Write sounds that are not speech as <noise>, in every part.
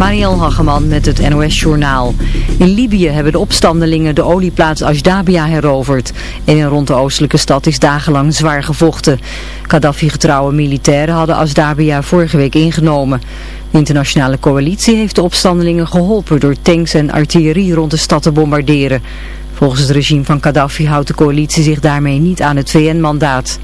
Mariel Hageman met het NOS Journaal. In Libië hebben de opstandelingen de olieplaats Ashdabia heroverd. In en rond de oostelijke stad is dagenlang zwaar gevochten. Gaddafi-getrouwe militairen hadden Ashdabia vorige week ingenomen. De internationale coalitie heeft de opstandelingen geholpen door tanks en artillerie rond de stad te bombarderen. Volgens het regime van Gaddafi houdt de coalitie zich daarmee niet aan het VN-mandaat.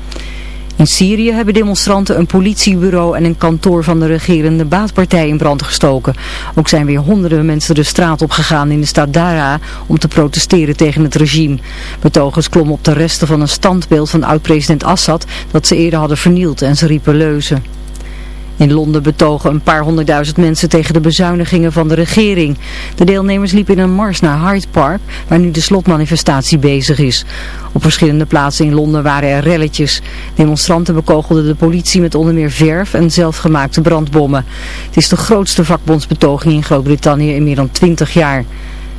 In Syrië hebben demonstranten een politiebureau en een kantoor van de regerende baatpartij in brand gestoken. Ook zijn weer honderden mensen de straat op gegaan in de stad Dara om te protesteren tegen het regime. Betogers klommen op de resten van een standbeeld van oud-president Assad dat ze eerder hadden vernield en ze riepen leuzen. In Londen betogen een paar honderdduizend mensen tegen de bezuinigingen van de regering. De deelnemers liepen in een mars naar Hyde Park, waar nu de slotmanifestatie bezig is. Op verschillende plaatsen in Londen waren er relletjes. Demonstranten bekogelden de politie met onder meer verf en zelfgemaakte brandbommen. Het is de grootste vakbondsbetoging in Groot-Brittannië in meer dan twintig jaar.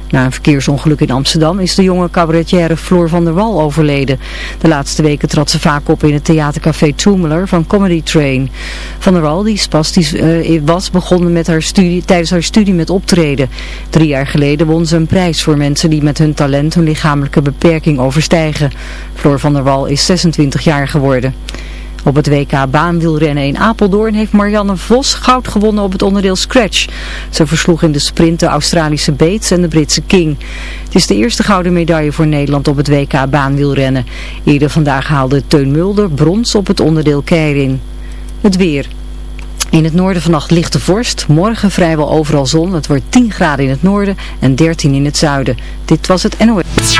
Na een verkeersongeluk in Amsterdam is de jonge cabaretière Floor van der Wal overleden. De laatste weken trad ze vaak op in het theatercafé Toemeler van Comedy Train. Van der Wal, die spastisch uh, was, begonnen met haar studie, tijdens haar studie met optreden. Drie jaar geleden won ze een prijs voor mensen die met hun talent hun lichamelijke beperking overstijgen. Floor van der Wal is 26 jaar geworden. Op het WK baanwielrennen in Apeldoorn heeft Marianne Vos goud gewonnen op het onderdeel Scratch. Ze versloeg in de sprint de Australische Bates en de Britse King. Het is de eerste gouden medaille voor Nederland op het WK baanwielrennen. Eerder vandaag haalde Teun Mulder brons op het onderdeel Keirin. Het weer. In het noorden vannacht lichte vorst, morgen vrijwel overal zon. Het wordt 10 graden in het noorden en 13 in het zuiden. Dit was het NOS.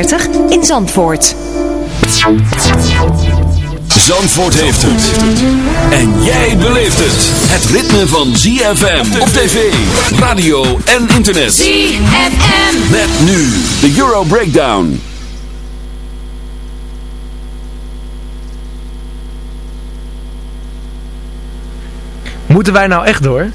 in Zandvoort. Zandvoort heeft het. En jij beleeft het. Het ritme van ZFM op tv, radio en internet. ZFM. Met nu de Euro Breakdown. Moeten wij nou echt door?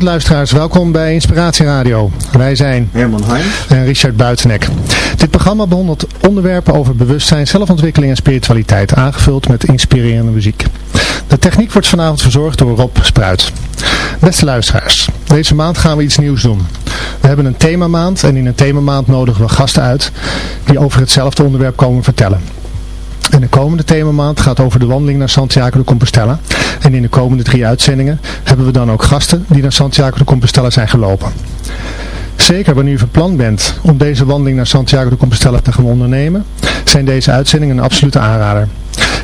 Goedenavond luisteraars, welkom bij Inspiratie Radio. Wij zijn Herman Heijn. en Richard Buitenek. Dit programma behandelt onderwerpen over bewustzijn, zelfontwikkeling en spiritualiteit, aangevuld met inspirerende muziek. De techniek wordt vanavond verzorgd door Rob Spruit. Beste luisteraars, deze maand gaan we iets nieuws doen. We hebben een themamaand en in een themamaand nodigen we gasten uit die over hetzelfde onderwerp komen vertellen. En de komende themamaand gaat over de wandeling naar Santiago de Compostela. En in de komende drie uitzendingen hebben we dan ook gasten die naar Santiago de Compostela zijn gelopen. Zeker wanneer u van plan bent om deze wandeling naar Santiago de Compostela te gaan ondernemen, zijn deze uitzendingen een absolute aanrader.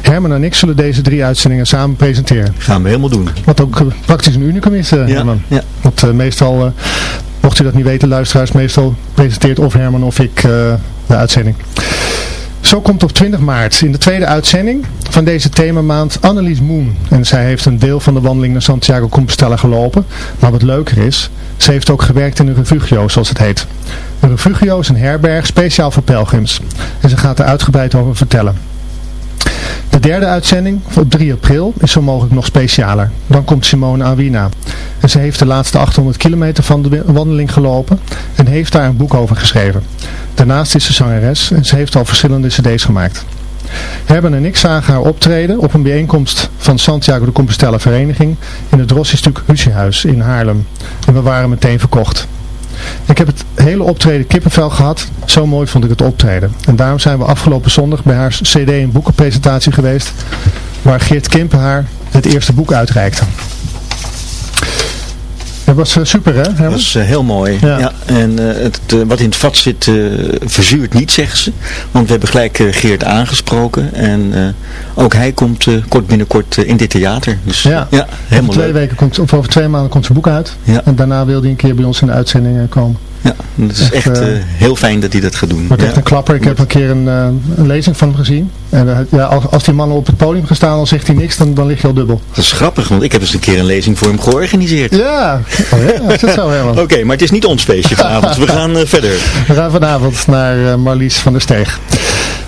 Herman en ik zullen deze drie uitzendingen samen presenteren. Gaan we helemaal doen. Wat ook eh, praktisch een unicum is, uh, Herman. Ja. Want uh, meestal, mocht u dat niet weten, luisteraars, meestal presenteert of Herman of ik de uitzending. Zo komt op 20 maart in de tweede uitzending van deze themamaand Annelies Moon. En zij heeft een deel van de wandeling naar Santiago Compostela gelopen. Maar wat leuker is, ze heeft ook gewerkt in een refugio, zoals het heet. Een refugio is een herberg speciaal voor pelgrims. En ze gaat er uitgebreid over vertellen. De derde uitzending, op 3 april, is zo mogelijk nog specialer. Dan komt Simone Awina. En ze heeft de laatste 800 kilometer van de wandeling gelopen en heeft daar een boek over geschreven. Daarnaast is ze zangeres en ze heeft al verschillende cd's gemaakt. Herben en ik zagen haar optreden op een bijeenkomst van Santiago de Compostela Vereniging in het Rossistuk Husjehuis in Haarlem. En we waren meteen verkocht. Ik heb het hele optreden kippenvel gehad. Zo mooi vond ik het optreden. En daarom zijn we afgelopen zondag bij haar cd- en boekenpresentatie geweest. Waar Geert Kimpen haar het eerste boek uitreikte. Dat was uh, super hè? Dat was uh, heel mooi. Ja. ja en uh, het, wat in het vat zit verzuurt niet, zeggen ze. Want we hebben gelijk Geert aangesproken. En ook hij komt kort binnenkort in dit theater. Dus ja, ja helemaal over twee leuk. weken komt, of over twee maanden komt zijn boek uit. Ja. En daarna wil hij een keer bij ons in de uitzending komen. Ja, het is echt, echt heel fijn dat hij dat gaat doen. Wordt ja. echt een klapper. Ik heb een keer een, een lezing van hem gezien. En ja, als, als die man op het podium gaat staan, dan zegt hij niks, dan, dan lig je al dubbel. Dat is grappig, want ik heb eens een keer een lezing voor hem georganiseerd. Ja, oh ja is dat zo helemaal. <laughs> Oké, okay, maar het is niet ons feestje vanavond. We <laughs> gaan uh, verder. We gaan vanavond naar uh, Marlies van der Steeg.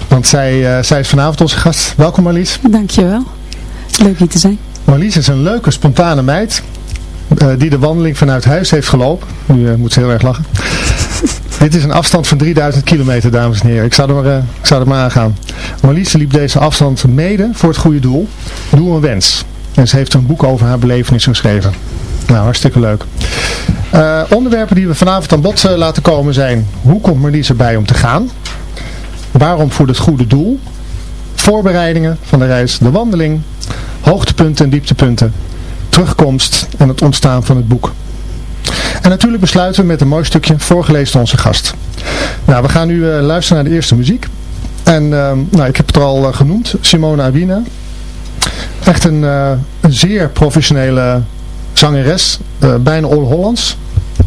Want zij, uh, zij is vanavond onze gast. Welkom Marlies. Dankjewel. Leuk hier te zijn. Marlies is een leuke, spontane meid. Die de wandeling vanuit huis heeft gelopen. Nu moet ze heel erg lachen. <laughs> Dit is een afstand van 3000 kilometer, dames en heren. Ik zou er maar, ik zou er maar aangaan. Marlies liep deze afstand mede voor het goede doel. Doe een wens. En ze heeft een boek over haar belevenissen geschreven. Nou, hartstikke leuk. Uh, onderwerpen die we vanavond aan bod uh, laten komen zijn. Hoe komt Marlies erbij om te gaan? Waarom voor het goede doel? Voorbereidingen van de reis, de wandeling. Hoogtepunten en dieptepunten. Terugkomst en het ontstaan van het boek. En natuurlijk besluiten we met een mooi stukje voorgelezen door onze gast. Nou, we gaan nu uh, luisteren naar de eerste muziek. En nou, ik heb het al genoemd. Simone Awina. Echt een, een zeer professionele zangeres, bijna All-Hollands.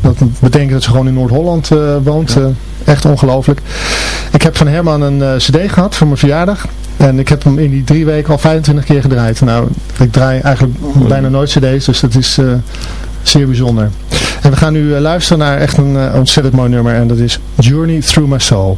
Dat betekent dat ze gewoon in Noord-Holland woont. Ja. Echt ongelooflijk. Ik heb van Herman een cd gehad voor mijn verjaardag. En ik heb hem in die drie weken al 25 keer gedraaid. Nou, ik draai eigenlijk bijna nooit cd's, dus dat is zeer bijzonder. En we gaan nu luisteren naar echt een ontzettend mooi nummer. En dat is Journey Through My Soul.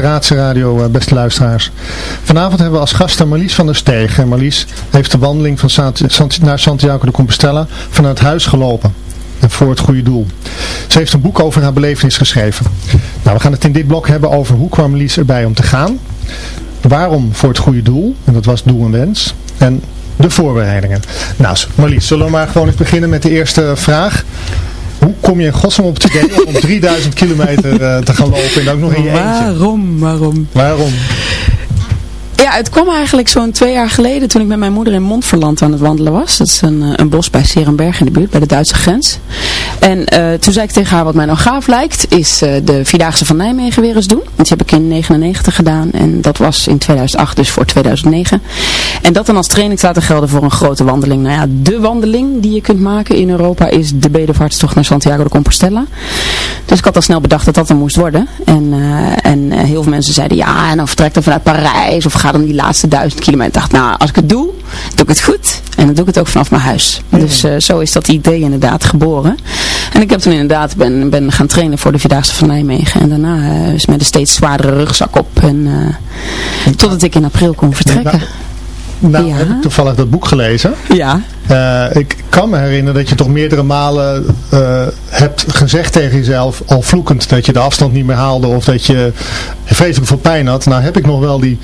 Inspiratie Radio, eh, beste luisteraars. Vanavond hebben we als gasten Marlies van der Steeg. En Marlies heeft de wandeling van Sant- naar Santiago de Compostela vanuit huis gelopen. En voor het goede doel. Ze heeft een boek over haar belevenis geschreven. Nou, we gaan het in dit blok hebben over hoe kwam Marlies erbij om te gaan. Waarom voor het goede doel. En dat was doel en wens. En de voorbereidingen. Nou, Marlies, zullen we maar gewoon eens beginnen met de eerste vraag. Kom je in godsnaam op het idee om <laughs> 3000 kilometer eh, te gaan lopen en ook nog in je? Waarom, waarom? Waarom? Ja, het kwam eigenlijk zo'n twee jaar geleden toen ik met mijn moeder in Montferland aan het wandelen was. Dat is een, eh, een bos bij Serenberg in de buurt, bij de Duitse grens. En eh, toen zei ik tegen haar, wat mij nou gaaf lijkt, is eh, de Vierdaagse van Nijmegen weer eens doen. Want heb ik in 99 gedaan en dat was in 2008, dus voor 2009. En dat dan als training laten gelden voor een grote wandeling. Nou ja, de wandeling die je kunt maken in Europa is de bedevaartstocht naar Santiago de Compostela. Dus ik had al snel bedacht dat dat er moest worden. En, en heel veel mensen zeiden, ja, en dan vertrek dan vanuit Parijs of ga dan die laatste duizend kilometer. Ik dacht, nou, als ik het doe, doe ik het goed. En dan doe ik het ook vanaf mijn huis. Dus eh, zo is dat idee inderdaad geboren. En ik heb toen inderdaad ben, ben gaan trainen voor de Vierdaagse van Nijmegen. En daarna eh, is met een steeds zwaardere rugzak op. En, eh, totdat ik in april kon vertrekken. Nou, Ja. heb ik toevallig dat boek gelezen. Ja. Ik kan me herinneren dat je toch meerdere malen hebt gezegd tegen jezelf, al vloekend, dat je de afstand niet meer haalde of dat je vreselijk veel pijn had. Nou heb ik nog wel die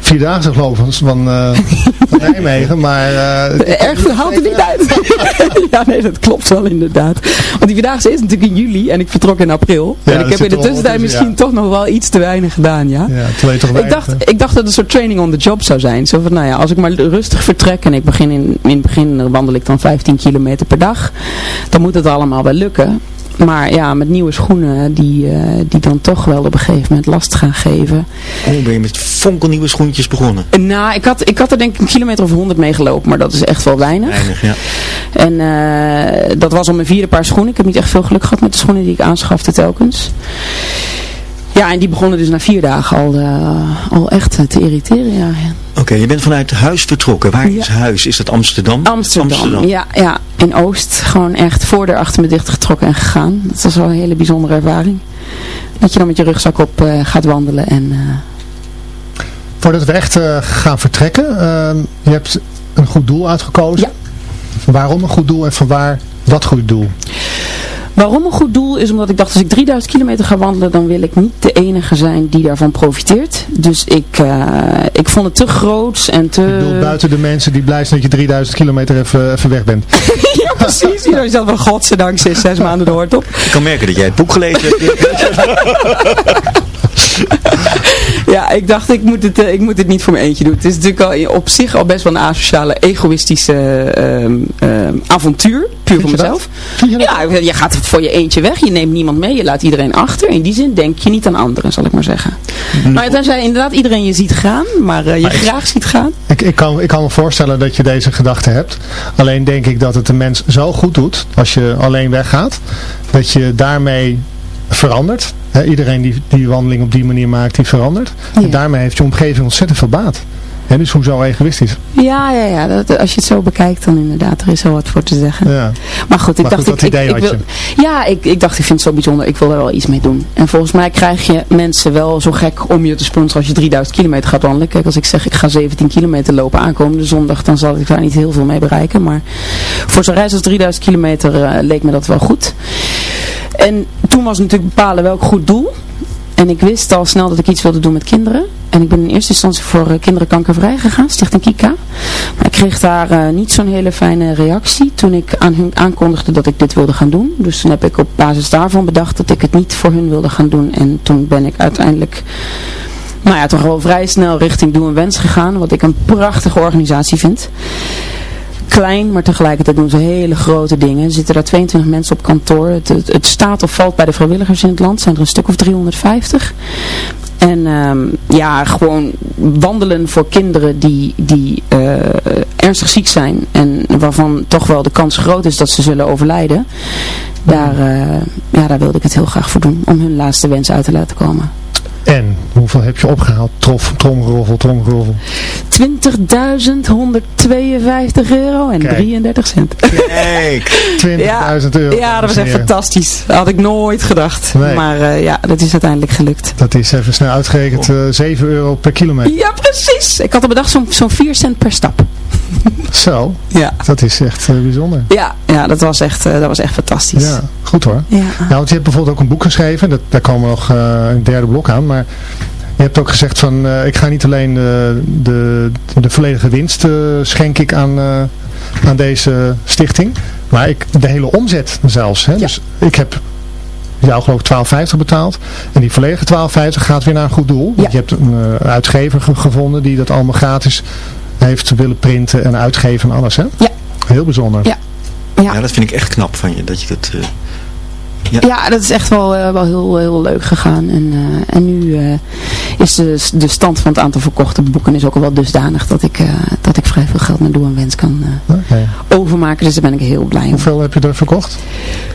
vierdaagse geloof ik van, eh, van <laughs> Nijmegen, maar... eh, Erg veel haalt er niet uit. ja, nee, dat klopt wel inderdaad. Want die Vierdaagse is natuurlijk in juli en ik vertrok in april. Ja, en ik heb in de tussentijd tussen, misschien ja. toch nog wel iets te weinig gedaan, ja. ja, je toch Ik weinig, dacht, ik dacht dat het een soort training on the job zou zijn. Zo van, nou ja, als ik maar rustig vertrek en ik begin in, in het begin wandel ik dan 15 kilometer per dag. Dan moet het allemaal wel lukken. Maar ja, met nieuwe schoenen die, eh, die dan toch wel op een gegeven moment last gaan geven. Oh, ben je met fonkelnieuwe schoentjes begonnen? Nou, ik had, ik had er denk ik een kilometer of 100 mee gelopen, maar dat is echt wel weinig. Weinig, ja. En eh, dat was al mijn vierde paar schoenen. Ik heb niet echt veel geluk gehad met de schoenen die ik aanschafte telkens. Ja, en die begonnen dus na vier dagen al, eh, al echt te irriteren. Ja. Oké, je bent vanuit huis vertrokken. Waar is huis? Is dat Amsterdam? Amsterdam. Ja, ja, in Oost. Gewoon echt voor de achter me dicht getrokken en gegaan. Dat was wel een hele bijzondere ervaring. Dat je dan met je rugzak op eh, gaat wandelen en... eh, Voordat we echt eh, gaan vertrekken, ehm, je hebt een goed doel uitgekozen. Ja. Waarom een goed doel en vanwaar dat goede doel? Waarom een goed doel is omdat ik dacht als ik 3000 kilometer ga wandelen dan wil ik niet de enige zijn die daarvan profiteert. Dus ik, eh, ik vond het te groots en te... Ik bedoel, buiten de mensen die blij zijn dat je 3000 kilometer even, even weg bent. <laughs> ja precies, je zegt wel godzijdank zes, zes maanden de hoort op. Ik kan merken dat jij het boek gelezen hebt. <laughs> Ja, ik dacht ik moet, het, eh, ik moet het niet voor mijn eentje doen. Het is natuurlijk al, op zich al best wel een asociale, egoïstische ehm, ehm, avontuur. Puur voor je mezelf. Ja, je gaat het voor je eentje weg. Je neemt niemand mee. Je laat iedereen achter. In die zin denk je niet aan anderen, zal ik maar zeggen. Maar tenzij inderdaad iedereen je ziet gaan. Maar eh, je Maar ik- graag ziet gaan. Ik, ik, kan, ik kan me voorstellen dat je deze gedachte hebt. Alleen denk ik dat het de mens zo goed doet, als je alleen weggaat, dat je daarmee verandert. Iedereen die die wandeling op die manier maakt, die verandert. En daarmee heeft je omgeving ontzettend veel baat. Hè, dus hoezo egoïstisch? Ja, ja, ja. Dat, als je het zo bekijkt, dan inderdaad, er is wel wat voor te zeggen. Ja. Maar goed, ik Maar dacht, goed, ik, dat ik, wil, ja, ik, ik dacht, ik vind het zo bijzonder, ik wil er wel iets mee doen. En volgens mij krijg je mensen wel zo gek om je te sponsoren als je 3000 kilometer gaat wandelen. Kijk, als ik zeg, ik ga 17 kilometer lopen aankomende zondag, dan zal ik daar niet heel veel mee bereiken. Maar voor zo'n reis als 3000 kilometer eh, leek me dat wel goed. En toen was natuurlijk bepalen welk goed doel. En ik wist al snel dat ik iets wilde doen met kinderen. En ik ben in eerste instantie voor eh, Kinderen Kankervrij gegaan, Stichting Kika. Maar ik kreeg daar eh, niet zo'n hele fijne reactie toen ik aan hun aankondigde dat ik dit wilde gaan doen. Dus toen heb ik op basis daarvan bedacht dat ik het niet voor hun wilde gaan doen. En toen ben ik uiteindelijk, nou ja, toch wel vrij snel richting Doe een Wens gegaan. Wat ik een prachtige organisatie vind klein, maar tegelijkertijd doen ze hele grote dingen. Er zitten daar 22 mensen op kantoor. Het, het, staat of valt bij de vrijwilligers in het land. zijn er een stuk of 350. En ehm, ja, gewoon wandelen voor kinderen die, die eh, ernstig ziek zijn. En waarvan toch wel de kans groot is dat ze zullen overlijden. Daar, eh, ja, daar wilde ik het heel graag voor doen. Om hun laatste wens uit te laten komen. En hoeveel heb je opgehaald? Trof, tromgeroffel, tromgeroffel. 20.152 euro en Kijk. 33 cent. Kijk. <laughs> 20.000 euro. Ja, dat was echt fantastisch. Dat had ik nooit gedacht. Nee. Maar eh, ja, dat is uiteindelijk gelukt. Dat is even snel uitgerekend eh 7 euro per kilometer. Ja, precies. Ik had al bedacht zo'n zo'n 4 cent per stap. <laughs> Zo, Ja. dat is echt eh, bijzonder. Ja, ja dat, was echt, eh, dat was echt fantastisch. Ja, goed hoor. Ja. Ja, want je hebt bijvoorbeeld ook een boek geschreven. Dat, daar komen we nog eh, een derde blok aan. Maar je hebt ook gezegd van eh, ik ga niet alleen de, de, de volledige winst eh, schenk ik aan, eh, aan deze stichting. Maar ik, de hele omzet zelfs. Hè? Dus ik heb jou geloof ik 12,50 betaald. En die volledige 12,50 gaat weer naar een goed doel. Want je hebt een eh, uitgever ge- gevonden die dat allemaal gratis heeft willen printen en uitgeven en alles. Hè? Ja. Heel bijzonder. Ja. Ja. Ja, dat vind ik echt knap van je. Dat je dat... ja. Ja, dat is echt wel, eh, wel heel, heel leuk gegaan. En, eh, en nu eh, is de, de stand van het aantal verkochte boeken is ook al wel dusdanig dat ik, dat ik vrij veel geld naar Doe en Wens kan overmaken. Dus daar ben ik heel blij om. Hoeveel heb je er verkocht?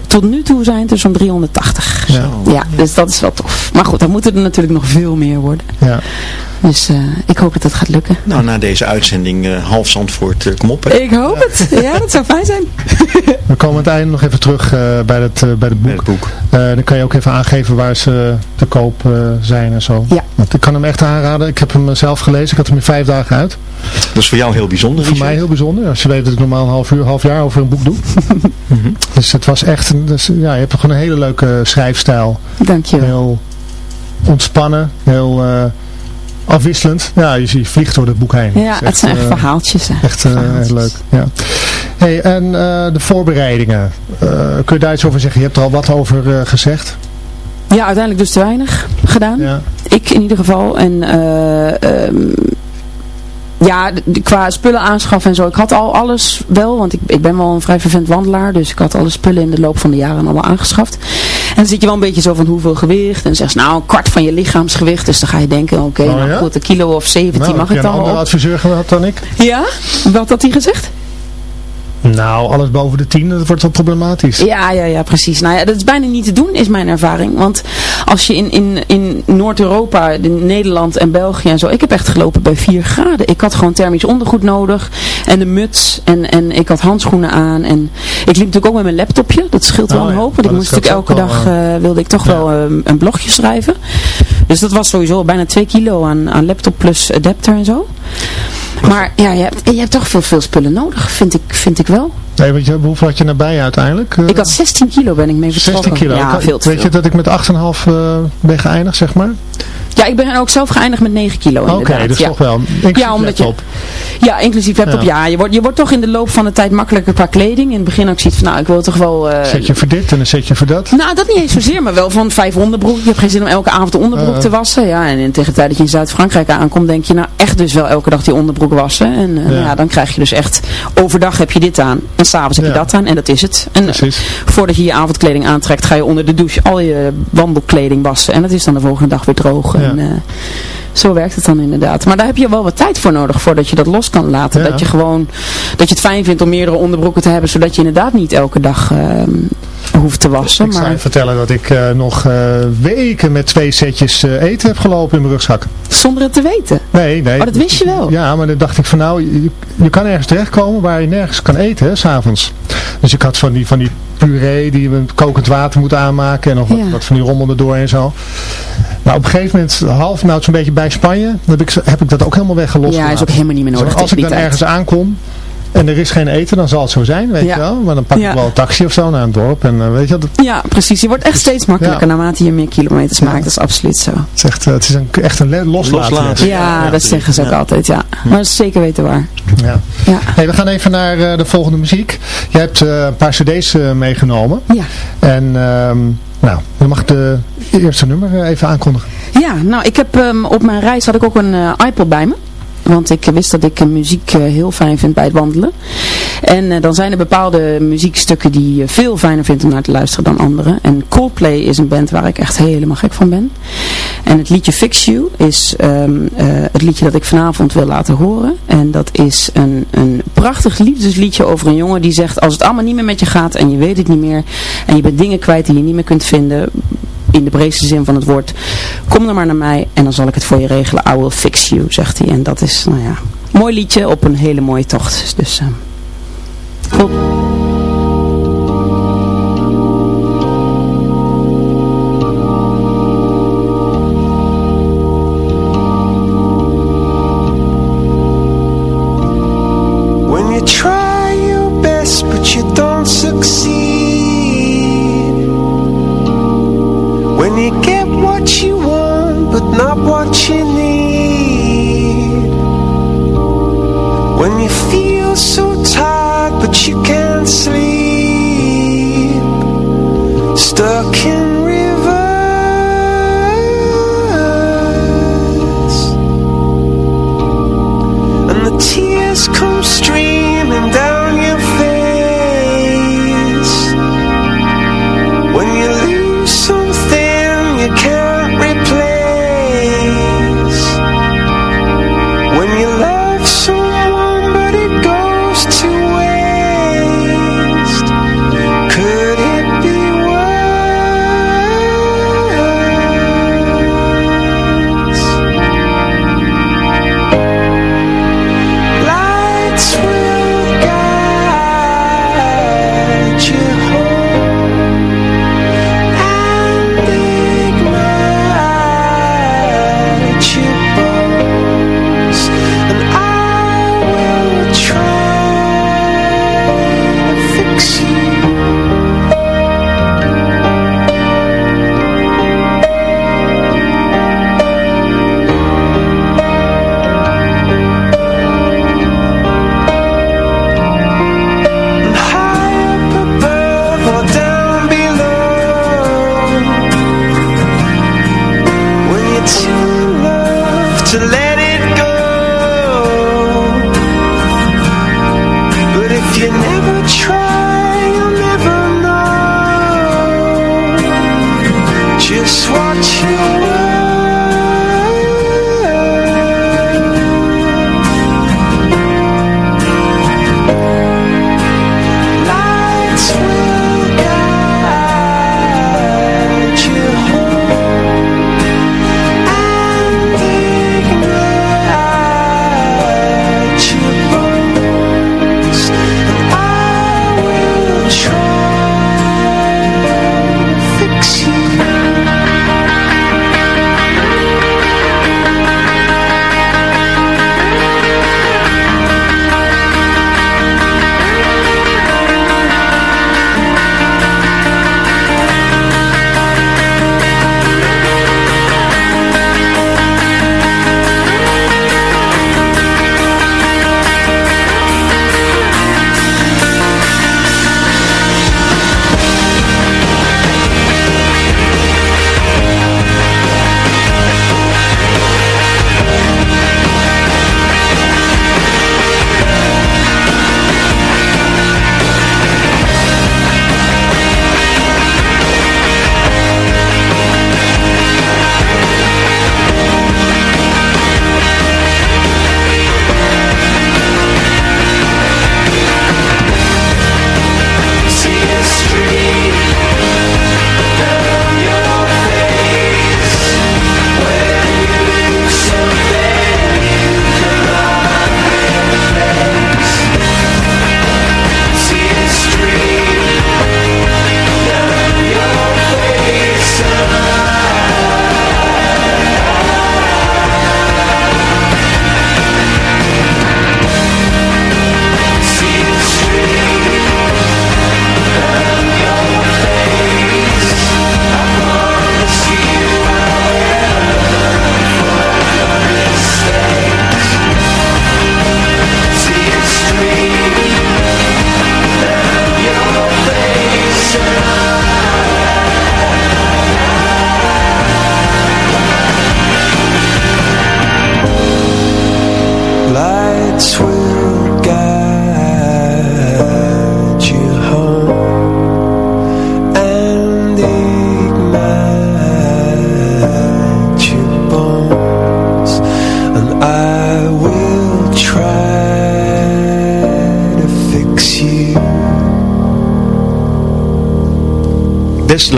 Tot nu toe zijn het er zo'n 380. Ja. Ja, dus dat is wel tof. Maar goed, dan moeten er natuurlijk nog veel meer worden. Ja. Dus eh, ik hoop dat dat gaat lukken. Nou, na deze uitzending eh, half Zandvoort, eh, kom op. hè. Ik hoop het. Ja, dat zou fijn zijn. <laughs> We komen aan het einde nog even terug eh, bij, het, eh, bij het boek. het boek. Eh, dan kan je ook even aangeven waar ze te koop eh, zijn en zo. Ja. Want ik kan hem echt aanraden. Ik heb hem zelf gelezen. Ik had hem in vijf dagen uit. Dat is voor jou heel bijzonder, Voor mij heel bijzonder. Als je weet dat ik normaal een half uur, half jaar over een boek doe. <laughs> Mhm. Dus het was echt, een, dus, ja, je hebt gewoon een hele leuke schrijfstijl. Dankjewel. Heel ontspannen, heel eh, afwisselend. Ja, je, je vliegt door het boek heen. Ja, het zijn echt eh, verhaaltjes. Hè. Echt eh, Verhaaltjes. heel leuk, ja. Hey, en eh, de voorbereidingen. Kun je daar iets over zeggen? Je hebt er al wat over gezegd. Ja, uiteindelijk dus te weinig gedaan. Ja. Ik in ieder geval. En eh, ehm, ja, qua spullen aanschaffen en zo. Ik had al alles wel, want ik, ik ben wel een vrij vervent wandelaar. Dus ik had alle spullen in de loop van de jaren allemaal aangeschaft. En dan zit je wel een beetje zo van hoeveel gewicht. En dan zeg je nou een kwart van je lichaamsgewicht. Dus dan ga je denken, oké, Oh, nou goed, een kilo of 17 Nou, mag ik dan een andere wel. adviseur gehad dan ik? Ja? Wat had hij gezegd? Nou, alles boven de 10, dat wordt wel problematisch. Ja, ja, ja, precies. Nou ja, dat is bijna niet te doen, is mijn ervaring. Want als je in, in, in Noord-Europa, in Nederland en België en zo... Ik heb echt gelopen bij 4 graden. Ik had gewoon thermisch ondergoed nodig. En de muts. En, en ik had handschoenen aan. En ik liep natuurlijk ook met mijn laptopje. Dat scheelt wel Oh een hoop. Want ik moest natuurlijk elke dag, wel, eh, wilde ik toch ja. wel eh, een blogje schrijven. Dus dat was sowieso bijna 2 kilo aan, aan laptop plus adapter en zo. Maar ja, je hebt, je hebt toch veel, veel spullen nodig, vind ik, vind ik wel. Nee, weet je, hoeveel had je nabij uiteindelijk? Ik had 16 kilo ben ik mee vertrokken. 16 kilo. Ja, Ik- veel te Weet veel. je dat ik met 8,5 eh ben geëindigd, zeg maar? Ja, ik ben ook zelf geëindigd met 9 kilo Oké, inderdaad. dus ja. toch wel. Inclusief Ja, omdat je-. Ja, inclusief laptop. Ja, Ja. je, wordt, je wordt toch in de loop van de tijd makkelijker qua kleding. In het begin ook zoiets van, nou, ik wil toch wel... eh, Zet je voor dit en dan zet je voor dat. Nou, dat niet eens zozeer, maar wel van vijf onderbroek. Je hebt geen zin om elke avond de onderbroek Eh. te wassen. Ja, en in- tegen de tijd dat je in Zuid-Frankrijk aankomt, denk je nou echt dus wel elke dag die onderbroek wassen. En eh, Ja. nou ja, dan krijg je dus echt, overdag heb je dit aan en s'avonds heb je dat aan en dat is het. En voordat je je avondkleding aantrekt, ga je onder de douche al je wandelkleding wassen. En dat is dan de volgende dag weer droog. Ja. En, eh, zo werkt het dan inderdaad. Maar daar heb je wel wat tijd voor nodig voordat je dat los kan laten. Ja. Dat je gewoon, dat je het fijn vindt om meerdere onderbroeken te hebben, zodat je inderdaad niet elke dag ehm, hoeft te wassen. Ik zou maar... je vertellen dat ik eh, nog eh, weken met twee setjes eh, eten heb gelopen in mijn rugzak. Zonder het te weten. Nee, nee. Oh, dat wist je wel? Ja, maar dan dacht ik van nou, je, je kan ergens terechtkomen waar je nergens kan eten, hè, s'avonds. Dus ik had van die, van die puree die we met kokend water moeten aanmaken en nog wat, Ja. wat van die rommel erdoor en zo. Maar op een gegeven moment, half, nou zo'n beetje bij Spanje, heb ik, heb ik dat ook helemaal weggelost. Ja, is ook helemaal niet meer nodig Dus als ik dan ergens aankom en er is geen eten, dan zal het zo zijn, weet Ja. je wel. Maar dan pak Ja. ik wel een taxi of zo naar een dorp en eh, weet je, dat Ja, precies. Je wordt echt steeds makkelijker Ja. naarmate je meer kilometers maakt. Dat is absoluut zo. is echt, eh, het is een, echt een loslaten. Ja, dat zeggen ze ook altijd, ja. Maar dat is zeker weten waar. Ja. Ja. Hey, we gaan even naar eh, de volgende muziek. Jij hebt eh, een paar cd's eh, meegenomen. Ja. En ehm, nou, dan mag ik de eerste nummer even aankondigen. Ja, nou, ik heb ehm, op mijn reis had ik ook een eh, iPod bij me. Want ik wist dat ik eh, muziek eh, heel fijn vind bij het wandelen. En eh, dan zijn er bepaalde muziekstukken die je veel fijner vindt om naar te luisteren dan andere. En Coldplay is een band waar ik echt helemaal gek van ben. En het liedje Fix You is ehm, eh, het liedje dat ik vanavond wil laten horen. En dat is een, een prachtig liefdesliedje over een jongen die zegt... als het allemaal niet meer met je gaat en je weet het niet meer... en je bent dingen kwijt die je niet meer kunt vinden in de breedste zin van het woord. Kom dan maar naar mij en dan zal ik het voor je regelen. I will fix you, zegt hij. En dat is, nou ja, mooi liedje op een hele mooie tocht. Dus, ehm goed.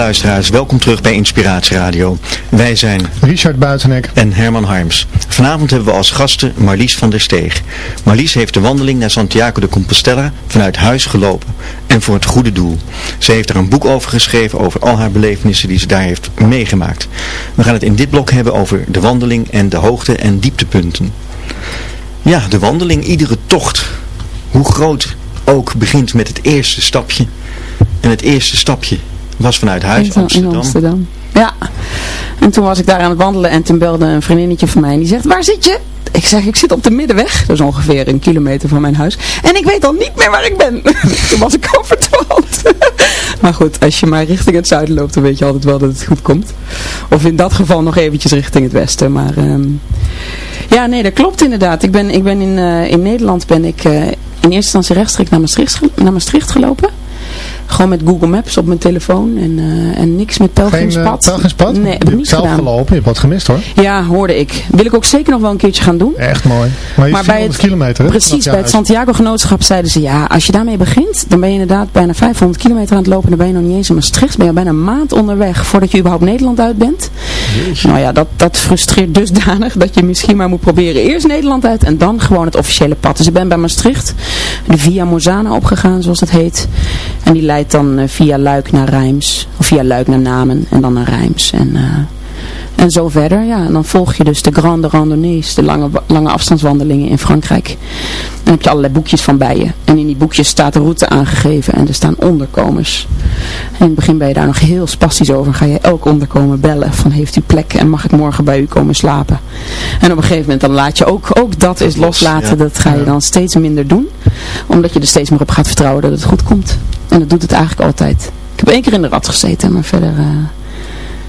Luisteraars, welkom terug bij Inspiratie Radio. Wij zijn Richard Buitenek en Herman Harms. Vanavond hebben we als gasten Marlies van der Steeg. Marlies heeft de wandeling naar Santiago de Compostela vanuit huis gelopen en voor het goede doel. Ze heeft er een boek over geschreven over al haar belevenissen die ze daar heeft meegemaakt. We gaan het in dit blok hebben over de wandeling en de hoogte- en dieptepunten. Ja, de wandeling, iedere tocht, hoe groot ook, begint met het eerste stapje. En het eerste stapje was vanuit huis In Amsterdam. Amsterdam. Ja. En toen was ik daar aan het wandelen en toen belde een vriendinnetje van mij en die zegt, waar zit je? Ik zeg, ik zit op de middenweg. Dat is ongeveer een kilometer van mijn huis. En ik weet al niet meer waar ik ben. <laughs> toen was ik al verdwaald. <laughs> maar goed, als je maar richting het zuiden loopt, dan weet je altijd wel dat het goed komt. Of in dat geval nog eventjes richting het westen. Maar ehm, ja, nee, dat klopt inderdaad. Ik ben, ik ben in, eh, in Nederland ben ik eh, in eerste instantie rechtstreeks naar Maastricht, naar Maastricht gelopen. Gewoon met Google Maps op mijn telefoon en, eh, en niks met Geen pelgrimspad. uh, pelgrimspad? Nee, heb ik niet zelf gedaan. gelopen, je hebt wat gemist hoor. Ja, hoorde ik. Wil ik ook zeker nog wel een keertje gaan doen. Echt mooi. Maar je Maar bij 400 het- kilometer hè? Precies, bij het. Santiago Genootschap zeiden ze, ja, als je daarmee begint, dan ben je inderdaad bijna 500 kilometer aan het lopen, dan ben je nog niet eens in Maastricht, ben je bijna een maand onderweg voordat je überhaupt Nederland uit bent. Nou ja, dat, dat frustreert dusdanig dat je misschien maar moet proberen eerst Nederland uit en dan gewoon het officiële pad. Dus ik ben bij Maastricht de Via Mozana opgegaan, zoals dat heet. En die dan eh, via Luik naar Rijms, of via Luik naar Namen en dan naar Rijms. En, eh, en zo verder, ja. En dan volg je dus de grande randonnées, de lange, lange afstandswandelingen in Frankrijk. Dan heb je allerlei boekjes van bij je. En in die boekjes staat de route aangegeven en er staan onderkomers. En in het begin ben je daar nog heel spastisch over. Ga je elk onderkomen bellen van heeft u plek en mag ik morgen bij u komen slapen. En op een gegeven moment dan laat je ook, ook dat is loslaten. ja. Dat ga je dan steeds minder doen. Omdat je er steeds meer op gaat vertrouwen dat het goed komt. En dat doet het eigenlijk altijd. Ik heb één keer in de rat gezeten, maar verder... eh,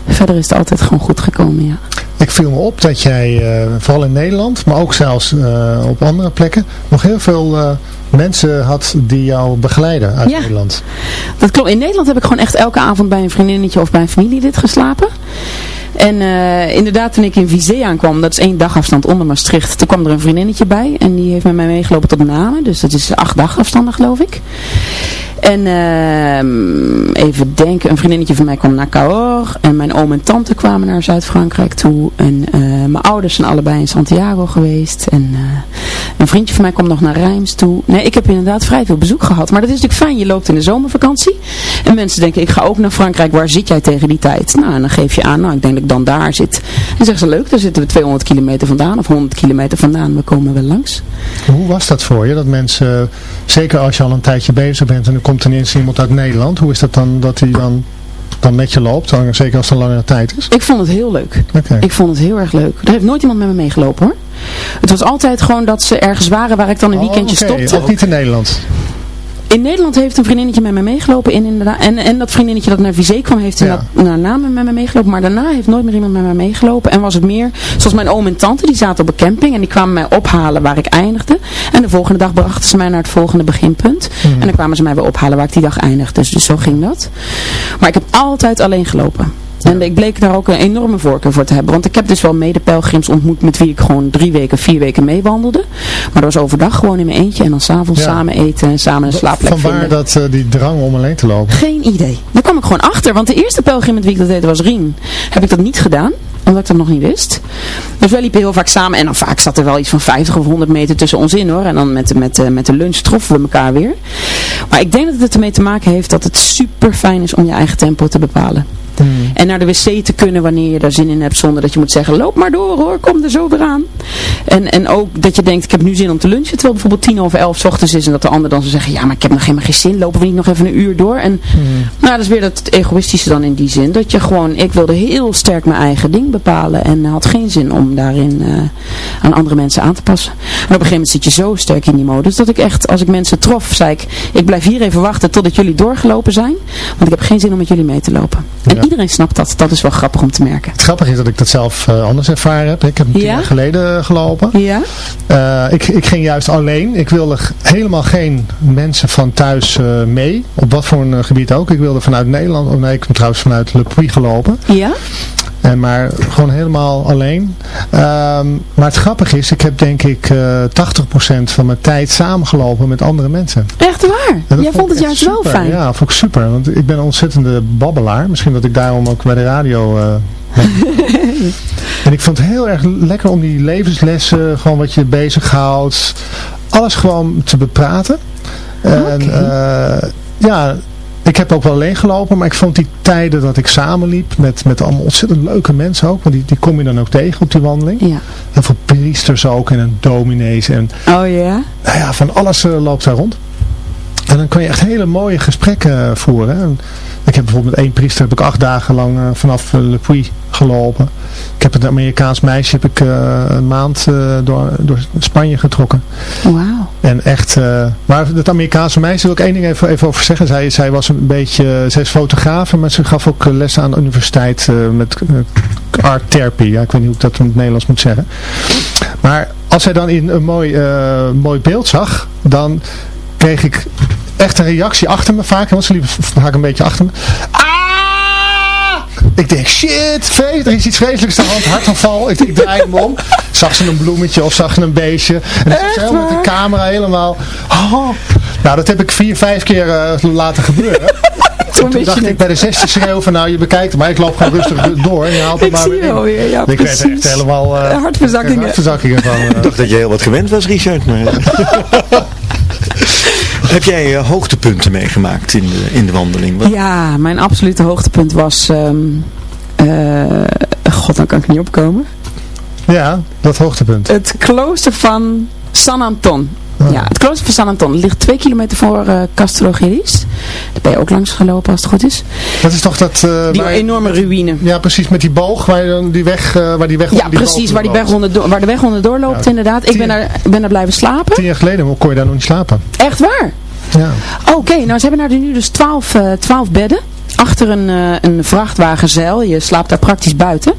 Verder is het altijd gewoon goed gekomen, ja. Ik viel me op dat jij, eh, vooral in Nederland, maar ook zelfs eh, op andere plekken, nog heel veel eh, mensen had die jou begeleiden uit Ja. Nederland. Dat klopt. In Nederland heb ik gewoon echt elke avond bij een vriendinnetje of bij een familielid geslapen. En eh, inderdaad, toen ik in Vizé aankwam, dat is één dagafstand onder Maastricht, toen kwam er een vriendinnetje bij. En die heeft met mij meegelopen tot Namen. Dus dat is acht dagafstanden, geloof ik. En ehm, even denken, een vriendinnetje van mij kwam naar Cahors. En mijn oom en tante kwamen naar Zuid-Frankrijk toe. En eh, mijn ouders zijn allebei in Santiago geweest. En eh, een vriendje van mij kwam nog naar Rijms toe. Nee, ik heb inderdaad vrij veel bezoek gehad. Maar dat is natuurlijk fijn. Je loopt in de zomervakantie. En mensen denken, ik ga ook naar Frankrijk. Waar zit jij tegen die tijd? Nou, en dan geef je aan, nou, ik denk dat dan daar zit. En zeggen ze, leuk, daar zitten we 200 kilometer vandaan. Of 100 kilometer vandaan. We komen wel langs. Hoe was dat voor je? Dat mensen, zeker als je al een tijdje bezig bent en er komt ineens iemand uit Nederland, hoe is dat dan dat hij dan, dan met je loopt, zeker als het een lange tijd is? Ik vond het heel leuk. Oké. Ik vond het heel erg leuk. Er heeft nooit iemand met me meegelopen hoor. Het was altijd gewoon dat ze ergens waren waar ik dan een weekendje Oh, oké. stopte. Ook niet in Nederland. In Nederland heeft een vriendinnetje met me meegelopen. In inderdaad, en, en dat vriendinnetje dat naar Vizé kwam, heeft Ja. inderdaad naar namen met me meegelopen. Maar daarna heeft nooit meer iemand met me meegelopen. En was het meer, zoals mijn oom en tante, die zaten op een camping. En die kwamen mij ophalen waar ik eindigde. En de volgende dag brachten ze mij naar het volgende beginpunt. Mhm. En dan kwamen ze mij weer ophalen waar ik die dag eindigde. Dus, dus zo ging dat. Maar ik heb altijd alleen gelopen. En ik bleek daar ook een enorme voorkeur voor te hebben. Want ik heb dus wel mede-pelgrims ontmoet met wie ik gewoon drie weken, vier weken meewandelde. Maar dat was overdag gewoon in mijn eentje. En dan s'avonds Ja. samen eten en samen een slaapplek Vanwaar vinden. dat, eh, die drang om alleen te lopen? Geen idee. Daar kwam ik gewoon achter. Want de eerste pelgrim met wie ik dat deed was Rien. Heb ik dat niet gedaan. Omdat ik dat nog niet wist. Dus wij liepen heel vaak samen. En dan vaak zat er wel iets van 50 of 100 meter tussen ons in hoor. En dan met, met, met de lunch troffen we elkaar weer. Maar ik denk dat het ermee te maken heeft dat het super fijn is om je eigen tempo te bepalen. En naar de wc te kunnen wanneer je daar zin in hebt. Zonder dat je moet zeggen, loop maar door hoor, kom er zo weer aan. En, en ook dat je denkt, ik heb nu zin om te lunchen. Terwijl bijvoorbeeld tien over elf 's ochtends is. En dat de ander dan zou zeggen, ja maar ik heb nog helemaal geen zin. Lopen we niet nog even een uur door. En nou, dat is weer dat egoïstische dan in die zin. Dat je gewoon, ik wilde heel sterk mijn eigen ding bepalen. En had geen zin om daarin eh, aan andere mensen aan te passen. En op een gegeven moment zit je zo sterk in die modus. Dat ik echt, als ik mensen trof, zei ik, ik blijf hier even wachten totdat jullie doorgelopen zijn. Want ik heb geen zin om met jullie mee te lopen. En Ja. Iedereen snapt dat. Dat is wel grappig om te merken. Het grappige is dat ik dat zelf eh, anders ervaren heb. Ik heb tien Ja? jaar geleden gelopen. Ja? Eh, ik, ik ging juist alleen. Ik wilde helemaal geen mensen van thuis eh, mee. Op wat voor een gebied ook. Ik wilde vanuit Nederland. Oh nee, ik ben trouwens vanuit Le Puy gelopen. Ja? En maar gewoon helemaal alleen. Ehm, maar het grappige is, ik heb denk ik eh 80% van mijn tijd samengelopen met andere mensen. Echt waar? Jij vond het juist wel fijn. Ja, vond ik super. Want ik ben een ontzettende babbelaar. Misschien dat ik daarom ook bij de radio... ben. <laughs> en ik vond het heel erg lekker om die levenslessen, gewoon wat je bezighoudt, alles gewoon te bepraten. En eh, ja, ik heb ook wel alleen gelopen, maar ik vond die tijden dat ik samenliep met, met allemaal ontzettend leuke mensen ook, want die, die kom je dan ook tegen op die wandeling. Ja. Heel veel priesters ook en een dominees en Oh ja? nou ja, van alles eh, loopt daar rond. En dan kan je echt hele mooie gesprekken eh, voeren. En ik heb bijvoorbeeld met één priester heb ik acht dagen lang eh, vanaf uh, Le Puy gelopen. Ik heb een Amerikaans meisje heb ik een maand door, door Spanje getrokken. Wauw. En echt, eh, maar dat Amerikaanse meisje wil ik één ding even, even over zeggen. Zij, zij was een beetje, zij is fotograaf, maar ze gaf ook lessen aan de universiteit eh, met eh, art therapy. Ja, ik weet niet hoe ik dat in het Nederlands moet zeggen. Maar als zij dan in een mooi, mooi beeld zag, dan kreeg ik echt een reactie achter me vaak. Want ze liep vaak een beetje achter me. Ah! Ik denk, shit, feest, er is iets vreselijks aan de hand, hartaanval. Ik, ik draai hem om. Zag ze een bloemetje of zag ze een beestje. En dan zag ze met de camera helemaal. Oh. Nou, dat heb ik vier, vijf keer eh, laten gebeuren. <laughs> En toen dacht ik bij de zesde schreeuw van nou je bekijkt maar ik loop gewoon rustig door en je haalt hem Ik maar zie weer in. alweer, ja, ik werd precies. echt helemaal eh, Hartverzakkingen. hartverzakkingen van. eh. Ik dacht dat je heel wat gewend was, Richard. Maar... <laughs> Heb jij eh, hoogtepunten meegemaakt in de, in de wandeling? Wat- Ja, mijn absolute hoogtepunt was... ehm, eh, God, dan kan ik niet opkomen. ja, dat hoogtepunt. Het klooster van San Anton. Ja, het klooster van San Anton ligt twee kilometer voor eh Castro Geris. Daar ben je ook langs gelopen als het goed is. Dat is toch dat... eh, Die waar- enorme ruïne. Ja, precies, met die boog, waar, je dan die weg, eh, waar die weg Ja, onder die precies, waar, die weg onderdoor, waar de weg onderdoor loopt Ja, inderdaad. Ik ben daar, ben daar blijven slapen. Tien jaar geleden kon je daar nog niet slapen. Echt waar? Ja. Oké, nou ze hebben daar nu dus 12, eh 12 bedden. Achter een, een vrachtwagenzeil. Je slaapt daar praktisch buiten.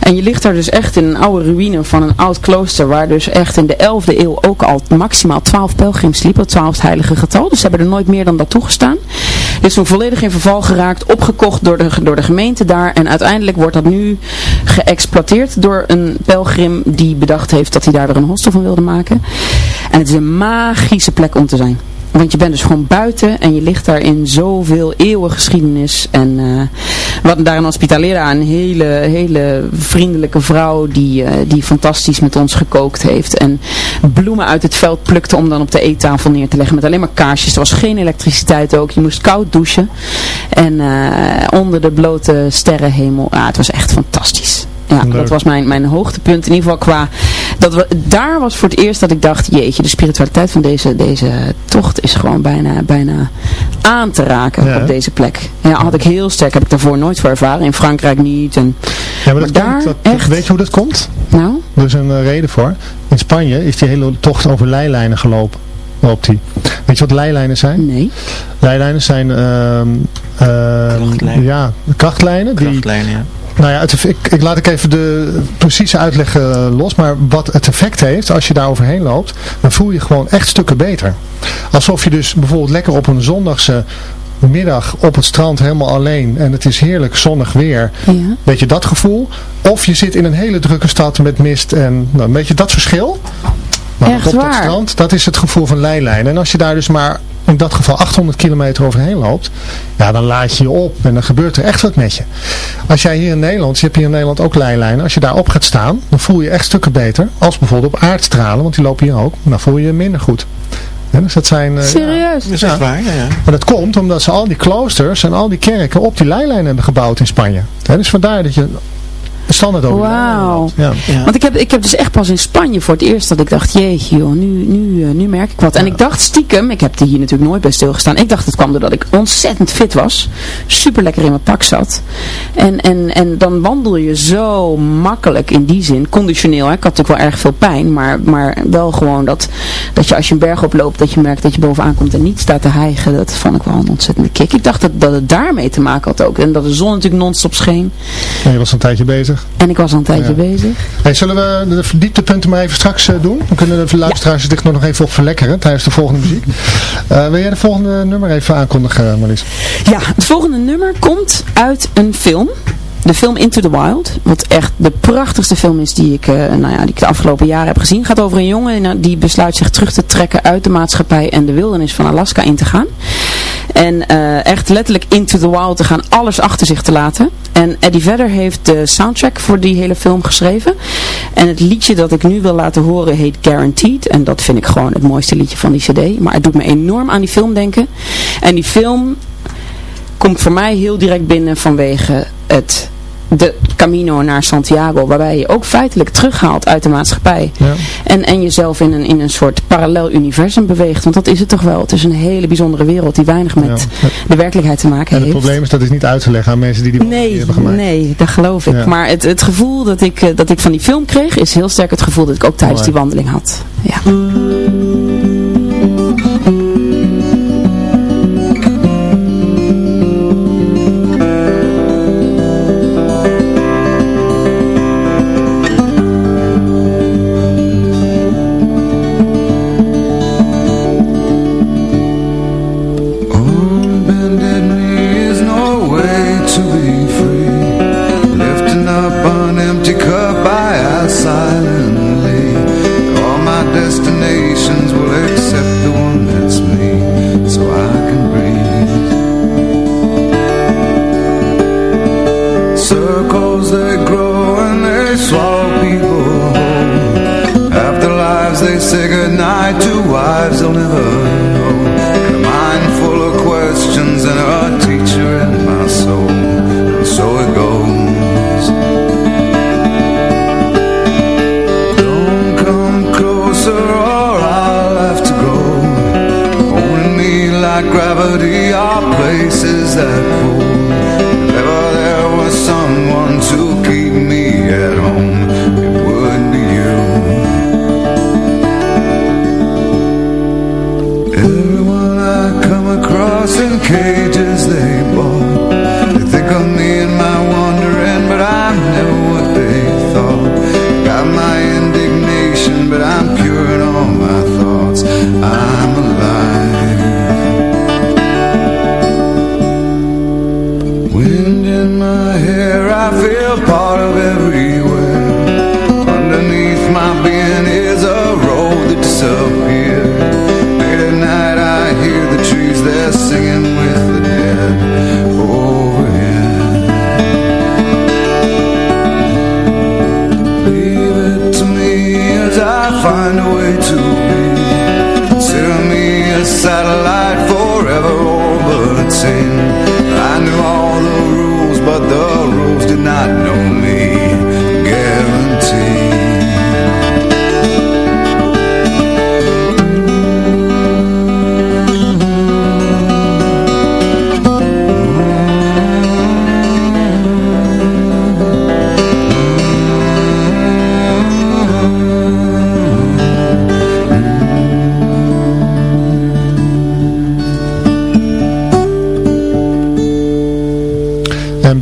En je ligt daar dus echt in een oude ruïne van een oud klooster. Waar dus echt in de 11e eeuw ook al maximaal 12 pelgrims liepen. Het 12 heilige getal. Dus ze hebben er nooit meer dan dat toegestaan. Dit is toen volledig in verval geraakt. Opgekocht door de, door de gemeente daar. En uiteindelijk wordt dat nu geëxploiteerd door een pelgrim die bedacht heeft dat hij daar weer een hostel van wilde maken. En het is een magische plek om te zijn. Want je bent dus gewoon buiten en je ligt daar in zoveel eeuwen geschiedenis. En eh, we hadden daar een hospitalera, een hele, hele vriendelijke vrouw die, eh, die fantastisch met ons gekookt heeft. En bloemen uit het veld plukte om dan op de eettafel neer te leggen met alleen maar kaarsjes. Er was geen elektriciteit ook, je moest koud douchen. En eh, onder de blote sterrenhemel, ja, het was echt fantastisch. Ja, Leuk. dat was mijn, mijn hoogtepunt. In ieder geval qua... Dat we, daar was voor het eerst dat ik dacht, jeetje, de spiritualiteit van deze, deze tocht is gewoon bijna, bijna aan te raken Ja, op deze plek. Ja, had ik heel sterk, heb ik daarvoor nooit voor ervaren. In Frankrijk niet. En, Ja, maar dat Maar komt, daar dat, echt- weet je hoe dat komt? nou, Er is een eh, reden voor. In Spanje is die hele tocht over leilijnen gelopen. Loopt die. Weet je wat leilijnen zijn? nee. Leilijnen zijn ehm, ehm, Krachtlijnen. ja, krachtlijnen. Die, Krachtlijnen, ja. Nou ja, het, ik, ik laat ik even de precieze uitleg eh, los. Maar wat het effect heeft, als je daar overheen loopt, dan voel je gewoon echt stukken beter. Alsof je dus bijvoorbeeld lekker op een zondagse middag op het strand helemaal alleen en het is heerlijk zonnig weer. Ja. Weet je dat gevoel? Of je zit in een hele drukke stad met mist en nou, weet je dat verschil? Echt op dat waar? strand, dat is het gevoel van leilijn. En als je daar dus maar in dat geval 800 kilometer overheen loopt, ja, dan laat je je op en dan gebeurt er echt wat met je. Als jij hier in Nederland, je hebt hier in Nederland ook leilijnen, als je daar op gaat staan, dan voel je je echt stukken beter. Als bijvoorbeeld op aardstralen, want die lopen hier ook, dan voel je je minder goed. Ja, dus dat zijn, eh, ja. Serieus? Dat is echt waar, ja, ja. Maar dat komt omdat ze al die kloosters en al die kerken op die leilijn hebben gebouwd in Spanje. Hè, dus vandaar dat je standaard die Wauw. Ja. Ja. Want ik heb, ik heb dus echt pas in Spanje voor het eerst dat ik dacht, jeetje joh, nu, nu, eh, nu merk ik wat. En ik dacht stiekem, ik heb er hier natuurlijk nooit bij stilgestaan, ik dacht het kwam doordat ik ontzettend fit was. Super lekker in mijn pak zat. En, en, en dan wandel je zo makkelijk in die zin, conditioneel. Hè. Ik had natuurlijk wel erg veel pijn, maar, maar wel gewoon dat, dat je als je een berg oploopt, dat je merkt dat je bovenaan komt en niet staat te hijgen. Dat vond ik wel een ontzettende kick. Ik dacht dat, dat het daarmee te maken had ook. En dat de zon natuurlijk non-stop scheen. En je was een tijdje bezig. En ik was al een tijdje Ja. bezig. Hey, zullen we de verdieptepunten maar even straks eh, doen? Dan kunnen de luisteraars zich nog even op verlekkeren tijdens de volgende muziek. <laughs> Eh, wil jij de volgende nummer even aankondigen, Marlies? Ja, het volgende nummer komt uit een film. de film Into the Wild. Wat echt de prachtigste film is die ik, eh, nou ja, die ik de afgelopen jaren heb gezien. gaat over een jongen nou, die besluit zich terug te trekken uit de maatschappij en de wildernis van Alaska in te gaan. En eh, echt letterlijk into the wild te gaan, alles achter zich te laten. En Eddie Vedder heeft de soundtrack voor die hele film geschreven. En het liedje dat ik nu wil laten horen heet Guaranteed. En dat vind ik gewoon het mooiste liedje van die cd. Maar het doet me enorm aan die film denken. En die film komt voor mij heel direct binnen vanwege het de Camino naar Santiago, waarbij je ook feitelijk terughaalt uit de maatschappij. Ja. En, en jezelf in een, in een soort parallel universum beweegt. Want dat is het toch wel. Het is een hele bijzondere wereld die weinig met Ja. de werkelijkheid te maken En het heeft. probleem is dat is niet uit te leggen aan mensen die die Nee, hebben gemaakt. nee, dat geloof ik. Ja. Maar het, het gevoel dat ik, eh, dat ik van die film kreeg, is heel sterk het gevoel dat ik ook tijdens die wandeling had. Ja.